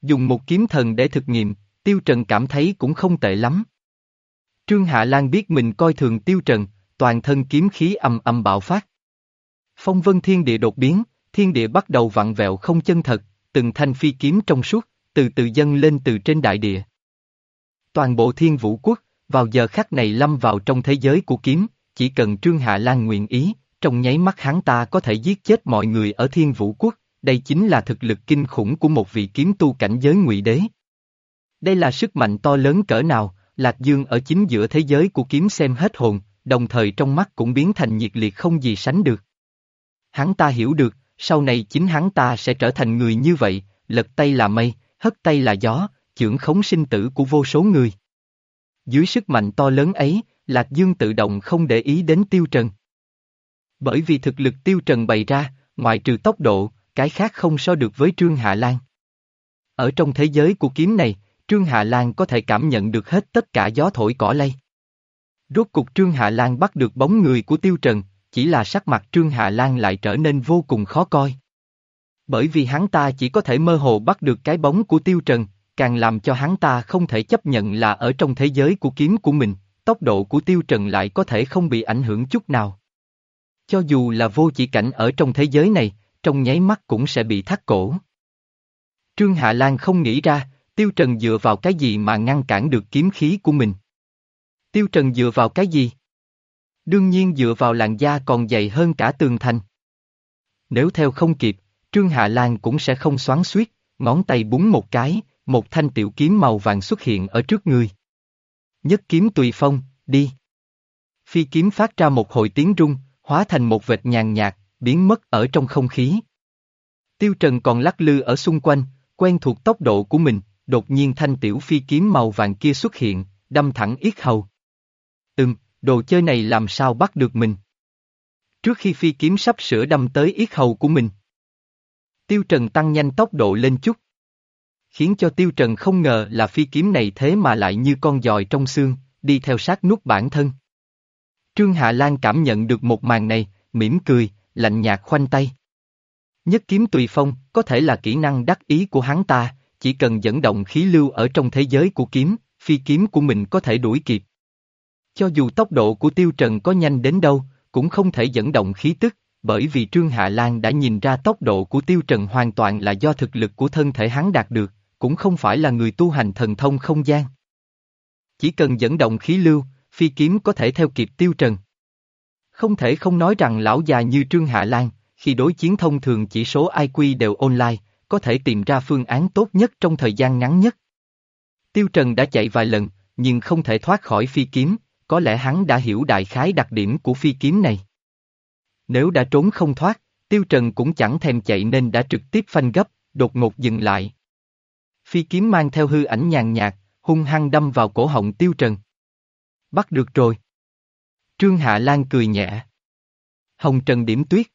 Dùng một kiếm thần để thực nghiệm, Tiêu Trần cảm thấy cũng không tệ lắm. Trương Hạ Lan biết mình coi thường Tiêu Trần, toàn thân kiếm khí âm âm bạo phát. Phong vân thiên địa đột biến, thiên địa bắt đầu vặn vẹo không chân thật, từng thanh phi kiếm trong suốt, từ từ dâng lên từ trên đại địa. Toàn bộ thiên vũ quốc, vào giờ khắc này lâm vào trong thế giới của kiếm, chỉ cần Trương Hạ Lan nguyện ý, trong nháy mắt hắn ta có thể giết chết mọi người ở thiên vũ quốc, đây chính là thực lực kinh khủng của một vị kiếm tu cảnh giới ngụy đế. Đây là sức mạnh to lớn cỡ nào, Lạc Dương ở chính giữa thế giới của kiếm xem hết hồn, đồng thời trong mắt cũng biến thành nhiệt liệt không gì sánh được. Hắn ta hiểu được, sau này chính hắn ta sẽ trở thành người như vậy, lật tay là mây, hất tay là gió, trưởng khống sinh tử của vô số người. Dưới sức mạnh to lớn ấy, Lạc Dương tự động không để ý đến Tiêu Trần. Bởi vì thực lực Tiêu Trần bày ra, ngoại trừ tốc độ, cái khác không so được với Trương Hạ Lan. Ở trong thế giới của kiếm này, Trương Hạ Lan có thể cảm nhận được hết tất cả gió thổi cỏ lay. Rốt cục Trương Hạ Lan bắt được bóng người của Tiêu Trần, chỉ là sắc mặt Trương Hạ Lan lại trở nên vô cùng khó coi. Bởi vì hắn ta chỉ có thể mơ hồ bắt được cái bóng của Tiêu Trần, càng làm cho hắn ta không thể chấp nhận là ở trong thế giới của kiếm của mình, tốc độ của Tiêu Trần lại có thể không bị ảnh hưởng chút nào. Cho dù là vô chỉ cảnh ở trong thế giới này, trong nháy mắt cũng sẽ bị thắt cổ. Trương Hạ Lan không nghĩ ra, Tiêu Trần dựa vào cái gì mà ngăn cản được kiếm khí của mình. Tiêu Trần dựa vào cái gì? Đương nhiên dựa vào làn da còn dày hơn cả tường thành. Nếu theo không kịp, Trương Hạ Lan cũng sẽ không xoắn suýt, ngón tay búng một cái, một thanh tiểu kiếm màu vàng xuất hiện ở trước người. Nhất kiếm tùy phong, đi. Phi kiếm phát ra một hồi tiếng rung, hóa thành một vệt nhàn nhạt, biến mất ở trong không khí. Tiêu Trần còn lắc lư ở xung quanh, quen thuộc tốc độ của mình, đột nhiên thanh tiểu phi kiếm màu vàng kia xuất hiện, đâm thẳng yết hầu. Đồ chơi này làm sao bắt được mình? Trước khi phi kiếm sắp sửa đâm tới yết hầu của mình. Tiêu Trần tăng nhanh tốc độ lên chút. Khiến cho Tiêu Trần không ngờ là phi kiếm này thế mà lại như con dòi trong xương, đi theo sát nút bản thân. Trương Hạ Lan cảm nhận được một màn này, mỉm cười, lạnh nhạt khoanh tay. Nhất kiếm tùy phong, có thể là kỹ năng đắc ý của hắn ta, chỉ cần dẫn động khí lưu ở trong thế giới của kiếm, phi kiếm của mình có thể đuổi kịp. Cho dù tốc độ của Tiêu Trần có nhanh đến đâu, cũng không thể dẫn động khí tức, bởi vì Trương Hạ Lan đã nhìn ra tốc độ của Tiêu Trần hoàn toàn là do thực lực của thân thể hắn đạt được, cũng không phải là người tu hành thần thông không gian. Chỉ cần dẫn động khí lưu, phi kiếm có thể theo kịp Tiêu Trần. Không thể không nói rằng lão già như Trương Hạ Lan, khi đối chiến thông thường chỉ số IQ đều online, có thể tìm ra phương án tốt nhất trong thời gian ngắn nhất. Tiêu Trần đã chạy vài lần, nhưng không thể thoát khỏi phi kiếm, có lẽ hắn đã hiểu đại khái đặc điểm của phi kiếm này. Nếu đã trốn không thoát, Tiêu Trần cũng chẳng thèm chạy nên đã trực tiếp phanh gấp, đột ngột dừng lại. Phi kiếm mang theo hư ảnh nhàn nhạt, hung hăng đâm vào cổ họng Tiêu Trần. Bắt được rồi. Trương Hạ Lan cười nhẹ. Hồng Trần điểm tuyết.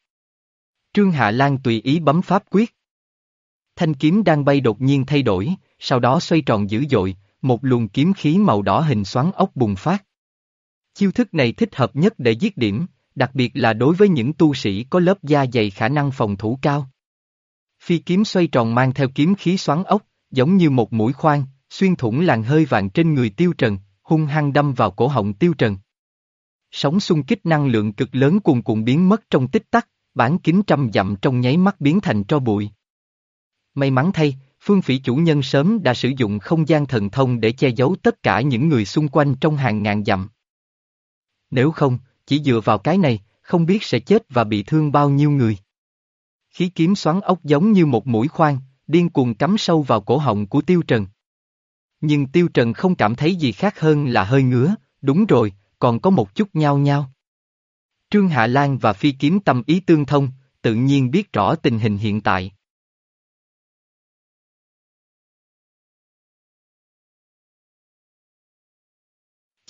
Trương Hạ Lan tùy ý bấm pháp quyết. Thanh kiếm đang bay đột nhiên thay đổi, sau đó xoay tròn dữ dội, một luồng kiếm khí màu đỏ hình xoắn ốc bùng phát. Chiêu thức này thích hợp nhất để giết điểm, đặc biệt là đối với những tu sĩ có lớp da dày khả năng phòng thủ cao. Phi kiếm xoay tròn mang theo kiếm khí xoắn ốc, giống như một mũi khoan, xuyên thủng làn hơi vàng trên người tiêu trần, hung hăng đâm vào cổ họng tiêu trần. Sóng xung kích năng lượng cực lớn cuồn cuộn biến mất trong tích tắc, bán kính trăm dặm trong nháy mắt biến thành tro bụi. May mắn thay, phương phỉ chủ nhân sớm đã sử dụng không gian thần thông để che giấu tất cả những người xung quanh trong hàng ngàn dặm. Nếu không, chỉ dựa vào cái này, không biết sẽ chết và bị thương bao nhiêu người. Khí kiếm xoắn ốc giống như một mũi khoan, điên cuồng cắm sâu vào cổ họng của Tiêu Trần. Nhưng Tiêu Trần không cảm thấy gì khác hơn là hơi ngứa, đúng rồi, còn có một chút nhao nhao. Trương Hạ Lan và Phi Kiếm tâm ý tương thông, tự nhiên biết rõ tình hình hiện tại.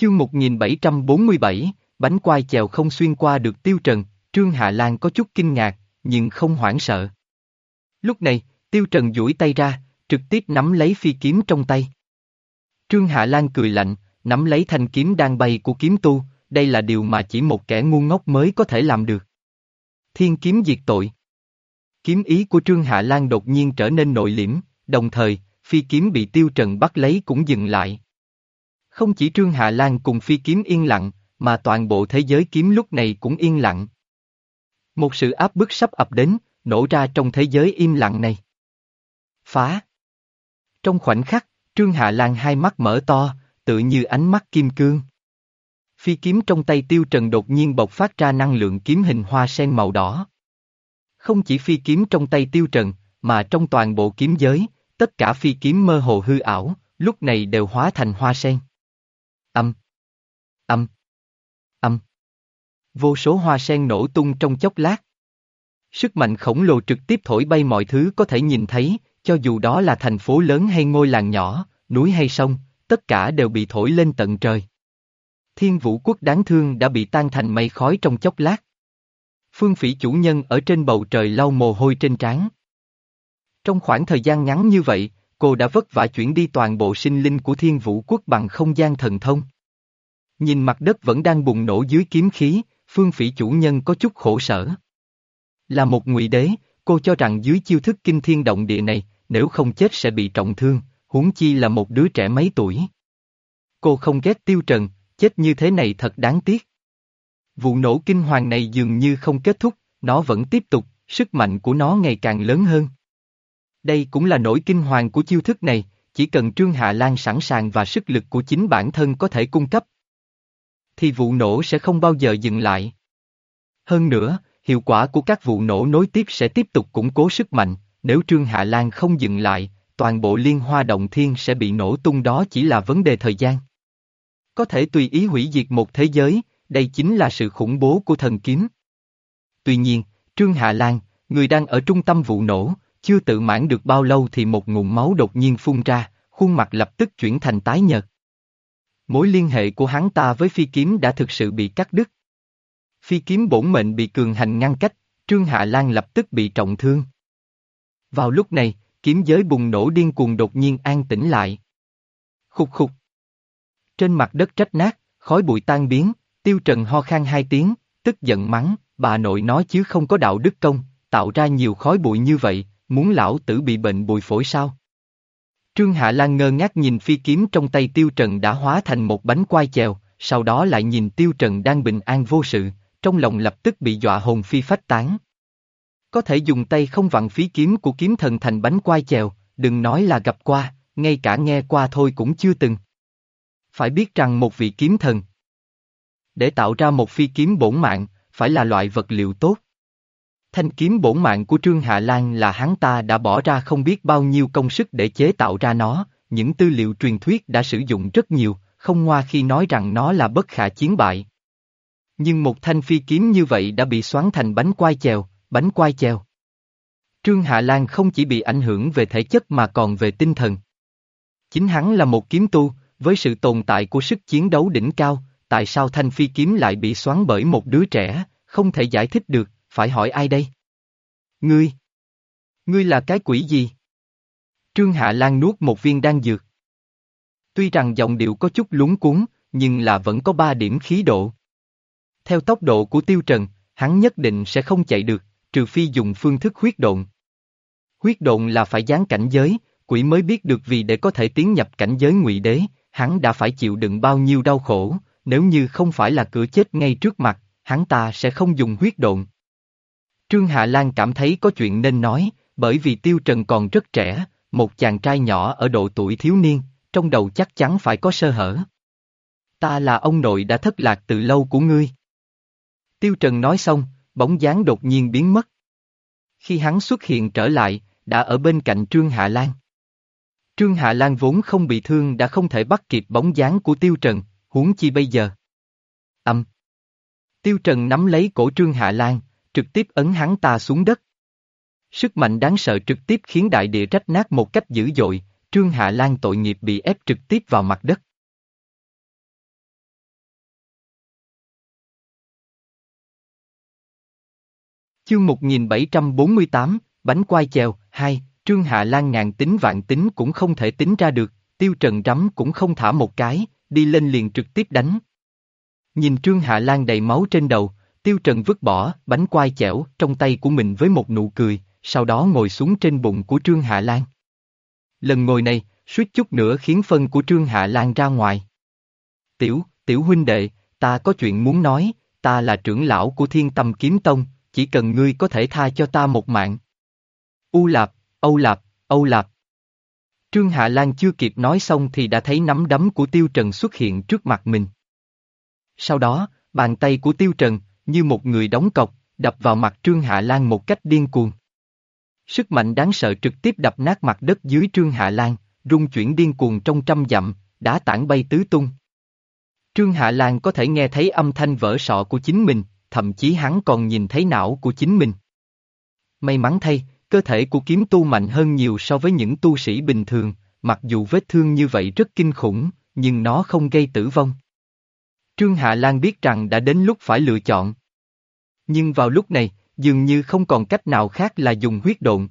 Chương 1747, bánh quai chèo không xuyên qua được Tiêu Trần, Trương Hạ Lan có chút kinh ngạc, nhưng không hoảng sợ. Lúc này, Tiêu Trần duỗi tay ra, trực tiếp nắm lấy phi kiếm trong tay. Trương Hạ Lan cười lạnh, nắm lấy thanh kiếm đang bay của kiếm tu, đây là điều mà chỉ một kẻ ngu ngốc mới có thể làm được. Thiên kiếm diệt tội. Kiếm ý của Trương Hạ Lan đột nhiên trở nên nội liễm, đồng thời, phi kiếm bị Tiêu Trần bắt lấy cũng dừng lại. Không chỉ Trương Hạ Lan cùng phi kiếm yên lặng, mà toàn bộ thế giới kiếm lúc này cũng yên lặng. Một sự áp bức sắp ập đến, nổ ra trong thế giới im lặng này. Phá. Trong khoảnh khắc, Trương Hạ Lan hai mắt mở to, tự như ánh mắt kim cương. Phi kiếm trong tay tiêu trần đột nhiên bộc phát ra năng lượng kiếm hình hoa sen màu đỏ. Không chỉ phi kiếm trong tay tiêu trần, mà trong toàn bộ kiếm giới, tất cả phi kiếm mơ hồ hư ảo, lúc này đều hóa thành hoa sen. Âm. Âm. Âm. Vô số hoa sen nổ tung trong chốc lát. Sức mạnh khổng lồ trực tiếp thổi bay mọi thứ có thể nhìn thấy, cho dù đó là thành phố lớn hay ngôi làng nhỏ, núi hay sông, tất cả đều bị thổi lên tận trời. Thiên vũ quốc đáng thương đã bị tan thành mây khói trong chốc lát. Phương phỉ chủ nhân ở trên bầu trời lau mồ hôi trên trán. Trong khoảng thời gian ngắn như vậy, cô đã vất vả chuyển đi toàn bộ sinh linh của thiên vũ quốc bằng không gian thần thông. Nhìn mặt đất vẫn đang bùng nổ dưới kiếm khí, phương phỉ chủ nhân có chút khổ sở. Là một ngụy đế, cô cho rằng dưới chiêu thức kinh thiên động địa này, nếu không chết sẽ bị trọng thương, huống chi là một đứa trẻ mấy tuổi. Cô không ghét tiêu trần, chết như thế này thật đáng tiếc. Vụ nổ kinh hoàng này dường như không kết thúc, nó vẫn tiếp tục, sức mạnh của nó ngày càng lớn hơn. Đây cũng là nỗi kinh hoàng của chiêu thức này, chỉ cần Trương Hạ Lan sẵn sàng và sức lực của chính bản thân có thể cung cấp. Thì vụ nổ sẽ không bao giờ dừng lại. Hơn nữa, hiệu quả của các vụ nổ nối tiếp sẽ tiếp tục củng cố sức mạnh, nếu Trương Hạ Lan không dừng lại, toàn bộ liên hoa động thiên sẽ bị nổ tung đó chỉ là vấn đề thời gian. Có thể tùy ý hủy diệt một thế giới, đây chính là sự khủng bố của thần kiếm. Tuy nhiên, Trương Hạ Lan, người đang ở trung tâm vụ nổ, chưa tự mãn được bao lâu thì một nguồn máu đột nhiên phun ra, khuôn mặt lập tức chuyển thành tái nhợt. Mối liên hệ của hắn ta với phi kiếm đã thực sự bị cắt đứt. Phi kiếm bổn mệnh bị cường hành ngăn cách, Trương Hạ Lan lập tức bị trọng thương. Vào lúc này, kiếm giới bùng nổ điên cuồng đột nhiên an tĩnh lại. Khục khục. Trên mặt đất trách nát, khói bụi tan biến, tiêu trần ho khan hai tiếng, tức giận mắng, bà nội nói chứ không có đạo đức công, tạo ra nhiều khói bụi như vậy, muốn lão tử bị bệnh bụi phổi sao? Trương Hạ Lan ngơ ngác nhìn phi kiếm trong tay tiêu trần đã hóa thành một bánh quai chèo, sau đó lại nhìn tiêu trần đang bình an vô sự, trong lòng lập tức bị dọa hồn phi phách tán. Có thể dùng tay không vặn phí kiếm của kiếm thần thành bánh quai chèo, đừng nói là gặp qua, ngay cả nghe qua thôi cũng chưa từng. Phải biết rằng một vị kiếm thần, để tạo ra một phi kiếm bổn mạng, phải là loại vật liệu tốt. Thanh kiếm bổn mạng của Trương Hạ Lan là hắn ta đã bỏ ra không biết bao nhiêu công sức để chế tạo ra nó, những tư liệu truyền thuyết đã sử dụng rất nhiều, không ngoa khi nói rằng nó là bất khả chiến bại. Nhưng một thanh phi kiếm như vậy đã bị xoắn thành bánh quai chèo, bánh quai chèo. Trương Hạ Lan không chỉ bị ảnh hưởng về thể chất mà còn về tinh thần. Chính hắn là một kiếm tu, với sự tồn tại của sức chiến đấu đỉnh cao, tại sao thanh phi kiếm lại bị xoắn bởi một đứa trẻ, không thể giải thích được, phải hỏi ai đây? Ngươi! Ngươi là cái quỷ gì? Trương Hạ Lan nuốt một viên đan dược. Tuy rằng giọng điệu có chút lúng cuốn, nhưng là vẫn có ba điểm khí độ. Theo tốc độ của Tiêu Trần, hắn nhất định sẽ không chạy được, trừ phi dùng phương thức huyết độn. Huyết độn là phải gián cảnh giới, quỷ mới biết được vì để có thể tiến nhập cảnh giới ngụy đế, hắn đã phải chịu đựng bao nhiêu đau khổ, nếu như không phải là cửa chết ngay trước mặt, hắn ta sẽ không dùng huyết độn. Trương Hạ Lan cảm thấy có chuyện nên nói, bởi vì Tiêu Trần còn rất trẻ, một chàng trai nhỏ ở độ tuổi thiếu niên, trong đầu chắc chắn phải có sơ hở. Ta là ông nội đã thất lạc từ lâu của ngươi. Tiêu Trần nói xong, bóng dáng đột nhiên biến mất. Khi hắn xuất hiện trở lại, đã ở bên cạnh Trương Hạ Lan. Trương Hạ Lan vốn không bị thương đã không thể bắt kịp bóng dáng của Tiêu Trần, huống chi bây giờ. Âm. Tiêu Trần nắm lấy cổ Trương Hạ Lan, trực tiếp ấn hắn ta xuống đất. Sức mạnh đáng sợ trực tiếp khiến đại địa rách nát một cách dữ dội, Trương Hạ Lan tội nghiệp bị ép trực tiếp vào mặt đất. Chương 1748, Bánh quai chèo, 2, Trương Hạ Lan ngàn tính vạn tính cũng không thể tính ra được, tiêu trần rắm cũng không thả một cái, đi lên liền trực tiếp đánh. Nhìn Trương Hạ Lan đầy máu trên đầu, tiêu trần vứt bỏ bánh quai chẻo trong tay của mình với một nụ cười, sau đó ngồi xuống trên bụng của Trương Hạ Lan. Lần ngồi này, suýt chút nữa khiến phân của Trương Hạ Lan ra ngoài. Tiểu, tiểu huynh đệ, ta có chuyện muốn nói, ta là trưởng lão của Thiên Tâm Kiếm Tông, chỉ cần ngươi có thể tha cho ta một mạng. U Lạp, Âu Lạp, Âu Lạp. Trương Hạ Lan chưa kịp nói xong thì đã thấy nắm đấm của Tiêu Trần xuất hiện trước mặt mình. Sau đó, bàn tay của Tiêu Trần, như một người đóng cọc, đập vào mặt Trương Hạ Lan một cách điên cuồng. Sức mạnh đáng sợ trực tiếp đập nát mặt đất dưới Trương Hạ Lan, rung chuyển điên cuồng trong trăm dặm, đá tản bay tứ tung. Trương Hạ Lan có thể nghe thấy âm thanh vỡ sọ của chính mình, thậm chí hắn còn nhìn thấy não của chính mình. May mắn thay, cơ thể của kiếm tu mạnh hơn nhiều so với những tu sĩ bình thường, mặc dù vết thương như vậy rất kinh khủng, nhưng nó không gây tử vong. Trương Hạ Lan biết rằng đã đến lúc phải lựa chọn. Nhưng vào lúc này, dường như không còn cách nào khác là dùng huyết độn.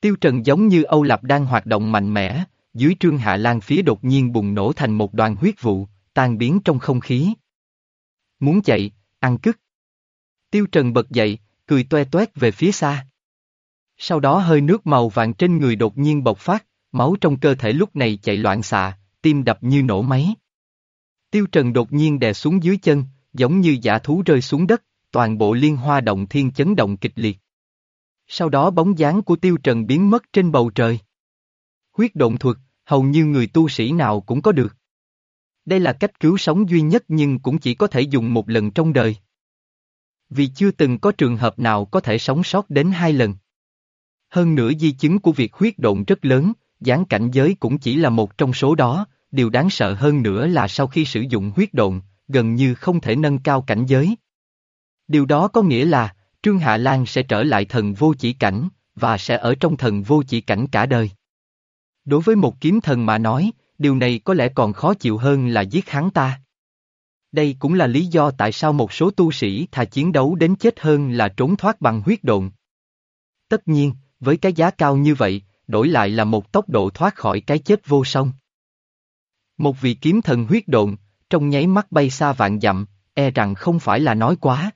Tiêu Trần giống như Âu Lạp đang hoạt động mạnh mẽ, dưới Trương Hạ Lan phía đột nhiên bùng nổ thành một đoàn huyết vụ, tan biến trong không khí. Muốn chạy, ăn cứt. Tiêu Trần bật dậy, cười toe toét về phía xa. Sau đó hơi nước màu vàng trên người đột nhiên bộc phát, máu trong cơ thể lúc này chạy loạn xạ, tim đập như nổ máy. Tiêu Trần đột nhiên đè xuống dưới chân, giống như giả thú rơi xuống đất, toàn bộ liên hoa động thiên chấn động kịch liệt. Sau đó bóng dáng của Tiêu Trần biến mất trên bầu trời. Huyết động thuật, hầu như người tu sĩ nào cũng có được. Đây là cách cứu sống duy nhất nhưng cũng chỉ có thể dùng một lần trong đời. Vì chưa từng có trường hợp nào có thể sống sót đến hai lần. Hơn nữa di chứng của việc huyết động rất lớn, gián cảnh giới cũng chỉ là một trong số đó, điều đáng sợ hơn nữa là sau khi sử dụng huyết độn, gần như không thể nâng cao cảnh giới. Điều đó có nghĩa là, Trương Hạ Lan sẽ trở lại thần vô chỉ cảnh, và sẽ ở trong thần vô chỉ cảnh cả đời. Đối với một kiếm thần mà nói, điều này có lẽ còn khó chịu hơn là giết hắn ta. Đây cũng là lý do tại sao một số tu sĩ thà chiến đấu đến chết hơn là trốn thoát bằng huyết độn. Tất nhiên, với cái giá cao như vậy, đổi lại là một tốc độ thoát khỏi cái chết vô song. Một vị kiếm thần huyết độn, trong nháy mắt bay xa vạn dặm, e rằng không phải là nói quá.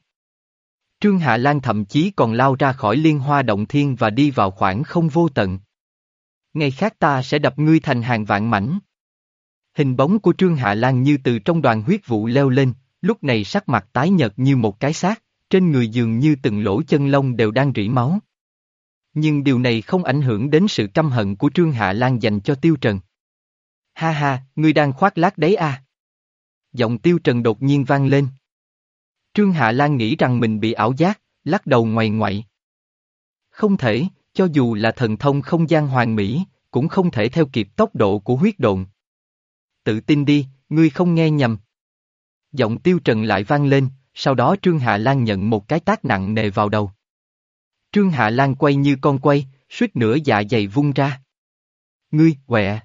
Trương Hạ Lan thậm chí còn lao ra khỏi liên hoa động thiên và đi vào khoảng không vô tận. Ngày khác ta sẽ đập ngươi thành hàng vạn mảnh. Hình bóng của Trương Hạ Lan như từ trong đoàn huyết vụ leo lên, lúc này sắc mặt tái nhợt như một cái xác, trên người dường như từng lỗ chân lông đều đang rỉ máu. Nhưng điều này không ảnh hưởng đến sự căm hận của Trương Hạ Lan dành cho Tiêu Trần. Ha ha, ngươi đang khoác lác đấy à? Giọng Tiêu Trần đột nhiên vang lên. Trương Hạ Lan nghĩ rằng mình bị ảo giác, lắc đầu ngoài ngoại. Không thể, cho dù là thần thông không gian hoàn mỹ, cũng không thể theo kịp tốc độ của huyết độn. Tự tin đi, ngươi không nghe nhầm. Giọng tiêu trần lại vang lên, sau đó Trương Hạ Lan nhận một cái tác nặng nề vào đầu. Trương Hạ Lan quay như con quay, suýt nữa dạ dày vung ra. Ngươi, quẹ.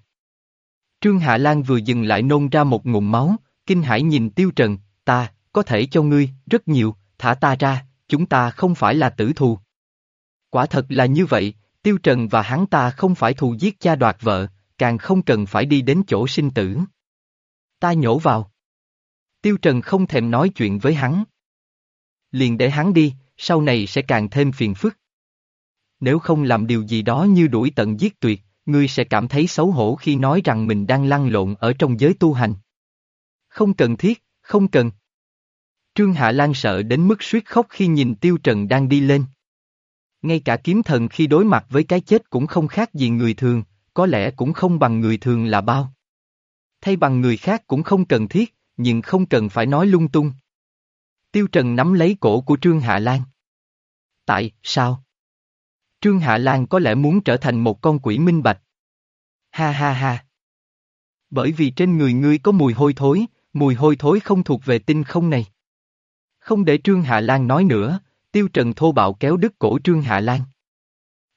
Trương Hạ Lan vừa dừng lại nôn ra một ngụm máu, kinh hãi nhìn tiêu trần, ta, có thể cho ngươi, rất nhiều, thả ta ra, chúng ta không phải là tử thù. Quả thật là như vậy, Tiêu Trần và hắn ta không phải thù giết cha đoạt vợ, càng không cần phải đi đến chỗ sinh tử. Ta nhổ vào. Tiêu Trần không thèm nói chuyện với hắn. Liền để hắn đi, sau này sẽ càng thêm phiền phức. Nếu không làm điều gì đó như đuổi tận giết tuyệt, ngươi sẽ cảm thấy xấu hổ khi nói rằng mình đang lăn lộn ở trong giới tu hành. Không cần thiết, không cần. Trương Hạ Lan sợ đến mức suýt khóc khi nhìn Tiêu Trần đang đi lên. Ngay cả kiếm thần khi đối mặt với cái chết cũng không khác gì người thường, có lẽ cũng không bằng người thường là bao. Thay bằng người khác cũng không cần thiết, nhưng không cần phải nói lung tung. Tiêu Trần nắm lấy cổ của Trương Hạ Lan. Tại, sao? Trương Hạ Lan có lẽ muốn trở thành một con quỷ minh bạch. Ha ha ha. Bởi vì trên người ngươi có mùi hôi thối, mùi hôi thối không thuộc về tinh không này. Không để Trương Hạ Lan nói nữa, Tiêu Trần thô bạo kéo đứt cổ Trương Hạ Lan.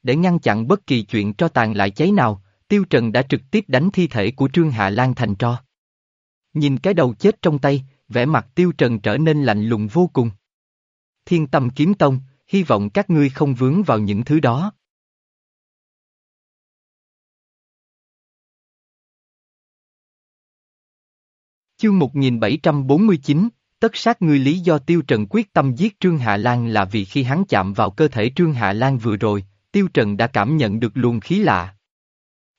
Để ngăn chặn bất kỳ chuyện cho tàn lại cháy nào, Tiêu Trần đã trực tiếp đánh thi thể của Trương Hạ Lan thành tro. Nhìn cái đầu chết trong tay, vẻ mặt Tiêu Trần trở nên lạnh lùng vô cùng. Thiên tâm kiếm tông, hy vọng các ngươi không vướng vào những thứ đó. Chương 1749, tất sát ngươi lý do Tiêu Trần quyết tâm giết Trương Hạ Lan là vì khi hắn chạm vào cơ thể Trương Hạ Lan vừa rồi, Tiêu Trần đã cảm nhận được luồng khí lạ.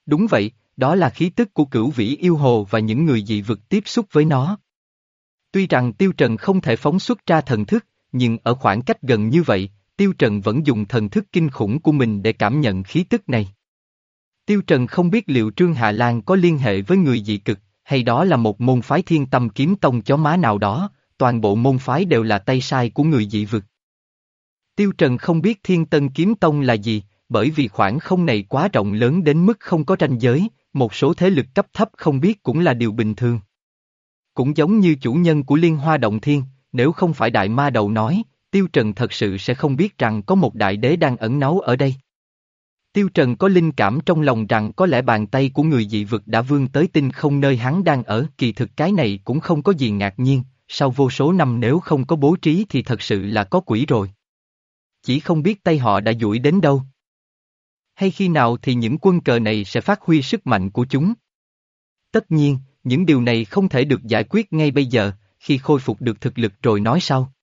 Đúng vậy, đó là khí tức của cửu vĩ yêu hồ và những người dị vực tiếp xúc với nó. Tuy rằng Tiêu Trần không thể phóng xuất ra thần thức, nhưng ở khoảng cách gần như vậy, Tiêu Trần vẫn dùng thần thức kinh khủng của mình để cảm nhận khí tức này. Tiêu Trần không biết liệu Trương Hạ Lan có liên hệ với người dị cực, hay đó là một môn phái thiên tâm kiếm tông chó má nào đó, toàn bộ môn phái đều là tay sai của người dị vực. Tiêu Trần không biết thiên tân kiếm tông là gì, bởi vì khoảng không này quá rộng lớn đến mức không có ranh giới, một số thế lực cấp thấp không biết cũng là điều bình thường. Cũng giống như chủ nhân của Liên Hoa Động Thiên, nếu không phải đại ma đầu nói, Tiêu Trần thật sự sẽ không biết rằng có một đại đế đang ẩn náu ở đây. Tiêu Trần có linh cảm trong lòng rằng có lẽ bàn tay của người dị vực đã vươn tới tinh không nơi hắn đang ở, kỳ thực cái này cũng không có gì ngạc nhiên, sau vô số năm nếu không có bố trí thì thật sự là có quỷ rồi. Chỉ không biết tay họ đã duỗi đến đâu. Hay khi nào thì những quân cờ này sẽ phát huy sức mạnh của chúng. Tất nhiên, những điều này không thể được giải quyết ngay bây giờ, khi khôi phục được thực lực rồi nói sau.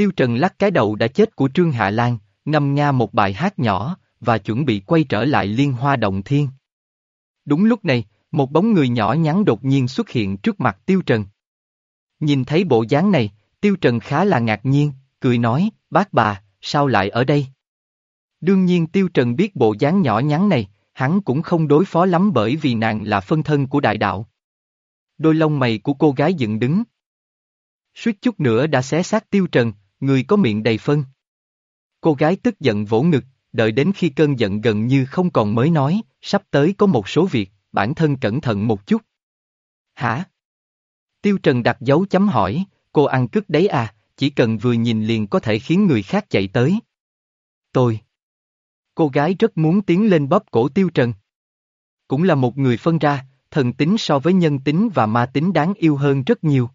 Tiêu Trần lắc cái đầu đã chết của Trương Hạ Lan, ngâm nga một bài hát nhỏ, và chuẩn bị quay trở lại liên hoa động thiên. Đúng lúc này, một bóng người nhỏ nhắn đột nhiên xuất hiện trước mặt Tiêu Trần. Nhìn thấy bộ dáng này, Tiêu Trần khá là ngạc nhiên, cười nói, bác bà, sao lại ở đây? Đương nhiên Tiêu Trần biết bộ dáng nhỏ nhắn này, hắn cũng không đối phó lắm bởi vì nàng là phân thân của đại đạo. Đôi lông mày của cô gái dựng đứng. Suýt chút nữa đã xé xác Tiêu Trần, người có miệng đầy phân. Cô gái tức giận vỗ ngực, đợi đến khi cơn giận gần như không còn mới nói, sắp tới có một số việc, bản thân cẩn thận một chút. Hả? Tiêu Trần đặt dấu chấm hỏi, cô ăn cướp đấy à, chỉ cần vừa nhìn liền có thể khiến người khác chạy tới. Tôi. Cô gái rất muốn tiến lên bóp cổ Tiêu Trần. Cũng là một người phân ra, thần tính so với nhân tính và ma tính đáng yêu hơn rất nhiều.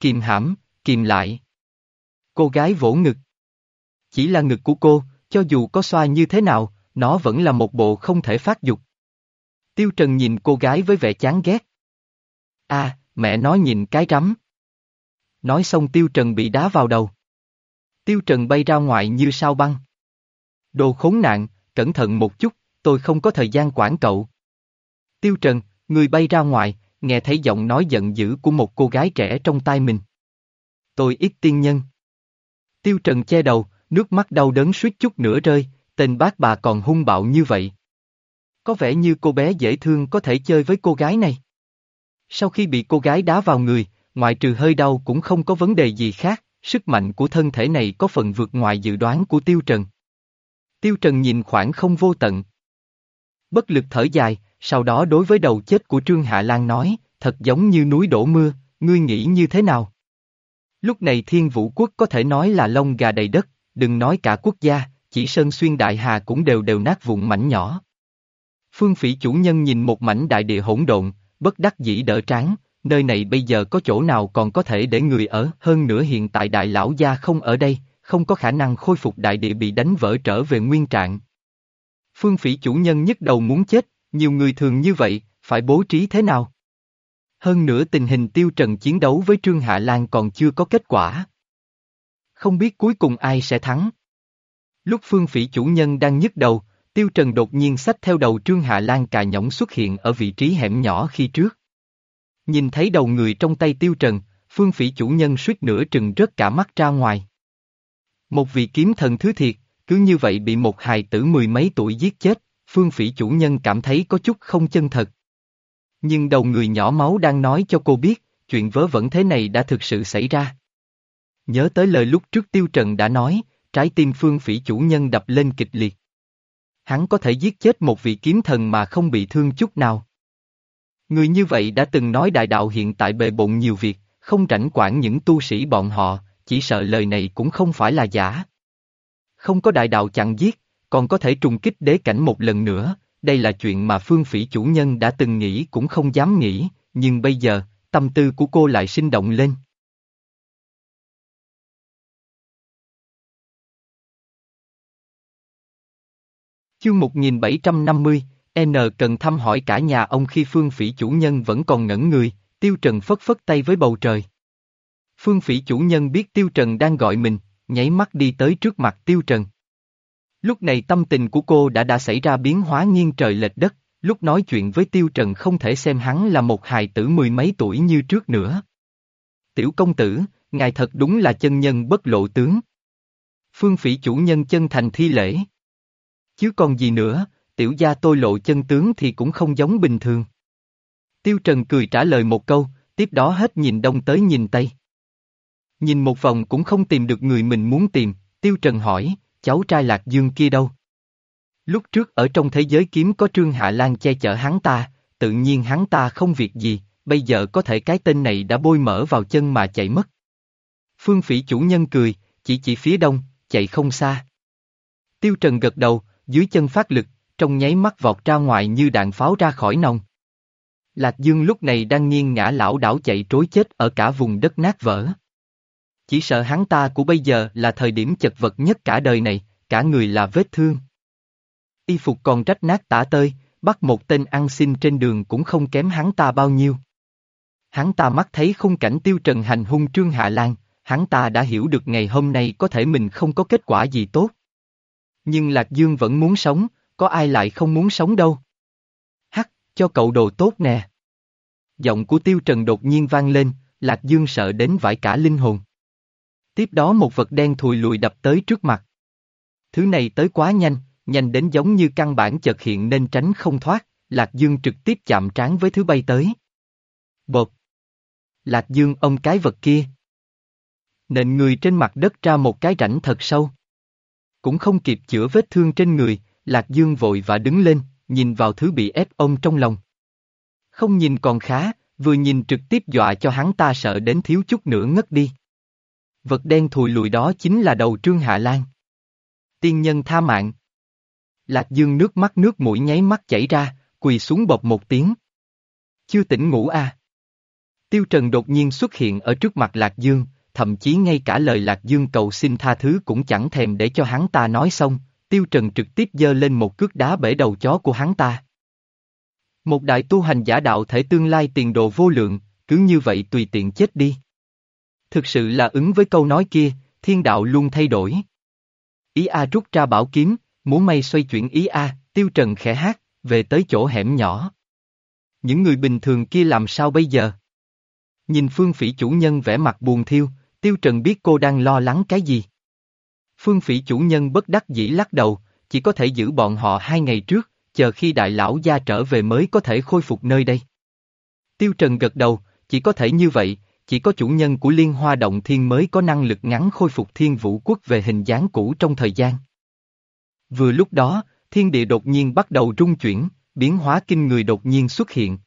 Kìm hãm, kìm lại. Cô gái vỗ ngực. Chỉ là ngực của cô, cho dù có xoa như thế nào, nó vẫn là một bộ không thể phát dục. Tiêu Trần nhìn cô gái với vẻ chán ghét. À, mẹ nói nhìn cái rắm. Nói xong Tiêu Trần bị đá vào đầu. Tiêu Trần bay ra ngoài như sao băng. Đồ khốn nạn, cẩn thận một chút, tôi không có thời gian quản cậu. Tiêu Trần, người bay ra ngoài, nghe thấy giọng nói giận dữ của một cô gái trẻ trong tai mình. Tôi ít tiên nhân. Tiêu Trần che đầu, nước mắt đau đớn suýt chút nữa rơi, tên bác bà còn hung bạo như vậy. Có vẻ như cô bé dễ thương có thể chơi với cô gái này. Sau khi bị cô gái đá vào người, ngoài trừ hơi đau cũng không có vấn đề gì khác, sức mạnh của thân thể này có phần vượt ngoài dự đoán của Tiêu Trần. Tiêu Trần nhìn khoảng không vô tận. Bất lực thở dài, sau đó đối với đầu chết của Trương Hạ Lan nói, thật giống như núi đổ mưa, ngươi nghĩ như thế nào? Lúc này thiên vũ quốc có thể nói là lông gà đầy đất, đừng nói cả quốc gia, chỉ sơn xuyên đại hà cũng đều đều nát vụn mảnh nhỏ. Phương phỉ chủ nhân nhìn một mảnh đại địa hỗn độn, bất đắc dĩ đỡ tráng, nơi này bây giờ có chỗ nào còn có thể để người ở, hơn nữa hiện tại đại lão gia không ở đây, không có khả năng khôi phục đại địa bị đánh vỡ trở về nguyên trạng. Phương phỉ chủ nhân nhức đầu muốn chết, nhiều người thường như vậy, phải bố trí thế nào? Hơn nữa tình hình tiêu trần chiến đấu với Trương Hạ Lan còn chưa có kết quả. Không biết cuối cùng ai sẽ thắng. Lúc phương phỉ chủ nhân đang nhức đầu, tiêu trần đột nhiên xách theo đầu Trương Hạ Lan cà nhõng xuất hiện ở vị trí hẻm nhỏ khi trước. Nhìn thấy đầu người trong tay tiêu trần, phương phỉ chủ nhân suýt nửa trừng rớt cả mắt ra ngoài. Một vị kiếm thần thứ thiệt, cứ như vậy bị một hài tử mười mấy tuổi giết chết, phương phỉ chủ nhân cảm thấy có chút không chân thật. Nhưng đầu người nhỏ máu đang nói cho cô biết, chuyện vớ vẩn thế này đã thực sự xảy ra. Nhớ tới lời lúc trước Tiêu Trần đã nói, trái tim phương phỉ chủ nhân đập lên kịch liệt. Hắn có thể giết chết một vị kiếm thần mà không bị thương chút nào. Người như vậy đã từng nói đại đạo hiện tại bề bộn nhiều việc, không rảnh quản những tu sĩ bọn họ, chỉ sợ lời này cũng không phải là giả. Không có đại đạo chặn giết, còn có thể trùng kích đế cảnh một lần nữa, đây là chuyện mà phương phỉ chủ nhân đã từng nghĩ cũng không dám nghĩ, nhưng bây giờ, tâm tư của cô lại sinh động lên. Chương 1750, N cần thăm hỏi cả nhà ông khi phương phỉ chủ nhân vẫn còn ngẩn người, Tiêu Trần phất phất tay với bầu trời. Phương phỉ chủ nhân biết Tiêu Trần đang gọi mình, nháy mắt đi tới trước mặt Tiêu Trần. Lúc này tâm tình của cô đã đã xảy ra biến hóa nghiêng trời lệch đất, lúc nói chuyện với Tiêu Trần không thể xem hắn là một hài tử mười mấy tuổi như trước nữa. Tiểu công tử, ngài thật đúng là chân nhân bất lộ tướng. Phương phỉ chủ nhân chân thành thi lễ. Chứ còn gì nữa, tiểu gia tôi lộ chân tướng thì cũng không giống bình thường. Tiêu Trần cười trả lời một câu, tiếp đó hết nhìn đông tới nhìn tây. Nhìn một vòng cũng không tìm được người mình muốn tìm, Tiêu Trần hỏi, cháu trai Lạc Dương kia đâu? Lúc trước ở trong thế giới kiếm có Trương Hạ Lan che chở hắn ta, tự nhiên hắn ta không việc gì, bây giờ có thể cái tên này đã bôi mỡ vào chân mà chạy mất. Phương phỉ chủ nhân cười, chỉ chỉ phía đông, chạy không xa. Tiêu Trần gật đầu, dưới chân phát lực, trong nháy mắt vọt ra ngoài như đạn pháo ra khỏi nòng. Lạc Dương lúc này đang nghiêng ngã lão đảo chạy trối chết ở cả vùng đất nát vỡ. Chỉ sợ hắn ta của bây giờ là thời điểm chật vật nhất cả đời này, cả người là vết thương. Y phục còn rách nát tả tơi, bắt một tên ăn xin trên đường cũng không kém hắn ta bao nhiêu. Hắn ta mắt thấy khung cảnh tiêu trần hành hung Trương Hạ Lan, hắn ta đã hiểu được ngày hôm nay có thể mình không có kết quả gì tốt. Nhưng Lạc Dương vẫn muốn sống, có ai lại không muốn sống đâu. Hắc, cho cậu đồ tốt nè. Giọng của Tiêu Trần đột nhiên vang lên, Lạc Dương sợ đến vãi cả linh hồn. Tiếp đó một vật đen thùi lùi đập tới trước mặt. Thứ này tới quá nhanh, nhanh đến giống như căn bản chợt hiện nên tránh không thoát, Lạc Dương trực tiếp chạm trán với thứ bay tới. Bột. Lạc Dương ông cái vật kia. nền người trên mặt đất ra một cái rãnh thật sâu. Cũng không kịp chữa vết thương trên người, Lạc Dương vội và đứng lên, nhìn vào thứ bị ép ông trong lòng. Không nhìn còn khá, vừa nhìn trực tiếp dọa cho hắn ta sợ đến thiếu chút nữa ngất đi. Vật đen thùi lùi đó chính là đầu Trương Hạ Lan. Tiên nhân tha mạng. Lạc Dương nước mắt nước mũi nháy mắt chảy ra, quỳ xuống bọc một tiếng. Chưa tỉnh ngủ à? Tiêu Trần đột nhiên xuất hiện ở trước mặt Lạc Dương, thậm chí ngay cả lời Lạc Dương cầu xin tha thứ cũng chẳng thèm để cho hắn ta nói xong, Tiêu Trần trực tiếp giơ lên một cước đá bể đầu chó của hắn ta. Một đại tu hành giả đạo thể tương lai tiền đồ vô lượng, cứ như vậy tùy tiện chết đi. Thực sự là ứng với câu nói kia, thiên đạo luôn thay đổi. Ý A rút ra bảo kiếm, muốn may xoay chuyển ý A, tiêu trần khẽ hát, về tới chỗ hẻm nhỏ. Những người bình thường kia làm sao bây giờ? Nhìn phương phỉ chủ nhân vẻ mặt buồn thiêu, tiêu trần biết cô đang lo lắng cái gì. Phương phỉ chủ nhân bất đắc dĩ lắc đầu, chỉ có thể giữ bọn họ hai ngày trước, chờ khi đại lão gia trở về mới có thể khôi phục nơi đây. Tiêu Trần gật đầu, chỉ có thể như vậy, chỉ có chủ nhân của Liên Hoa Động Thiên mới có năng lực ngắn khôi phục thiên vũ quốc về hình dáng cũ trong thời gian. Vừa lúc đó, thiên địa đột nhiên bắt đầu rung chuyển, biến hóa kinh người đột nhiên xuất hiện.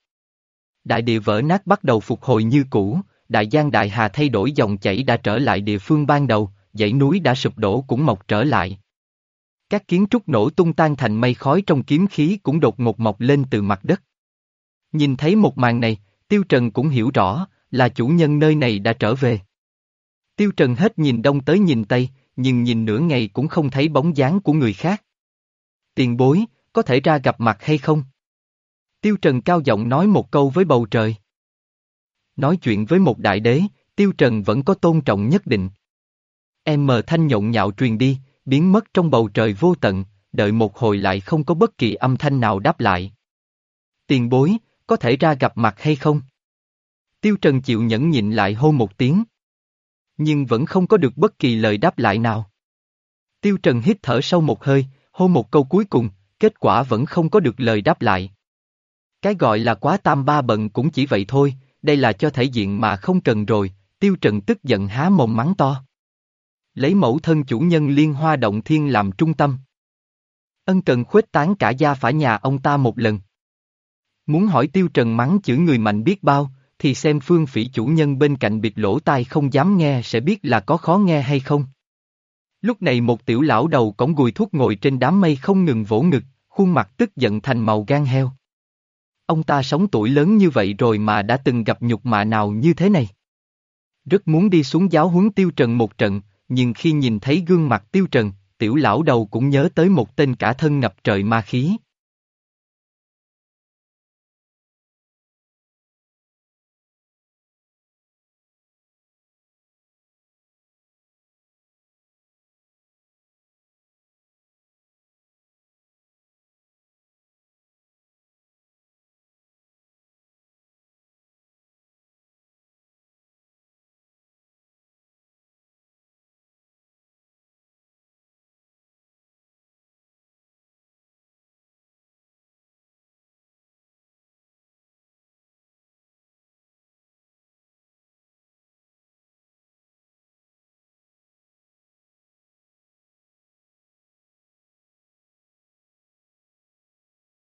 Đại địa vỡ nát bắt đầu phục hồi như cũ, đại giang đại hà thay đổi dòng chảy đã trở lại địa phương ban đầu, dãy núi đã sụp đổ cũng mọc trở lại. Các kiến trúc nổ tung tan thành mây khói trong kiếm khí cũng đột ngột mọc lên từ mặt đất. Nhìn thấy một màn này, Tiêu Trần cũng hiểu rõ, là chủ nhân nơi này đã trở về. Tiêu Trần hết nhìn đông tới nhìn tây, nhưng nhìn nửa ngày cũng không thấy bóng dáng của người khác. Tiền bối, có thể ra gặp mặt hay không? Tiêu Trần cao giọng nói một câu với bầu trời. Nói chuyện với một đại đế, Tiêu Trần vẫn có tôn trọng nhất định. Em mờ thanh nhộn nhạo truyền đi, biến mất trong bầu trời vô tận, đợi một hồi lại không có bất kỳ âm thanh nào đáp lại. Tiền bối, có thể ra gặp mặt hay không? Tiêu Trần chịu nhẫn nhịn lại hô một tiếng. Nhưng vẫn không có được bất kỳ lời đáp lại nào. Tiêu Trần hít thở sâu một hơi, hô một câu cuối cùng, kết quả vẫn không có được lời đáp lại. Cái gọi là quá tam ba bận cũng chỉ vậy thôi, đây là cho thể diện mà không cần rồi, Tiêu Trần tức giận há mồm mắng to. Lấy mẫu thân chủ nhân liên hoa động thiên làm trung tâm. Ân cần khuếch tán cả gia phả nhà ông ta một lần. Muốn hỏi Tiêu Trần mắng chửi người mạnh biết bao, thì xem phương phỉ chủ nhân bên cạnh bịt lỗ tai không dám nghe sẽ biết là có khó nghe hay không. Lúc này một tiểu lão đầu cổng gùi thuốc ngồi trên đám mây không ngừng vỗ ngực, khuôn mặt tức giận thành màu gan heo. Ông ta sống tuổi lớn như vậy rồi mà đã từng gặp nhục mạ nào như thế này. Rất muốn đi xuống giáo huấn tiêu trần một trận, nhưng khi nhìn thấy gương mặt tiêu trần, tiểu lão đầu cũng nhớ tới một tên cả thân ngập trời ma khí.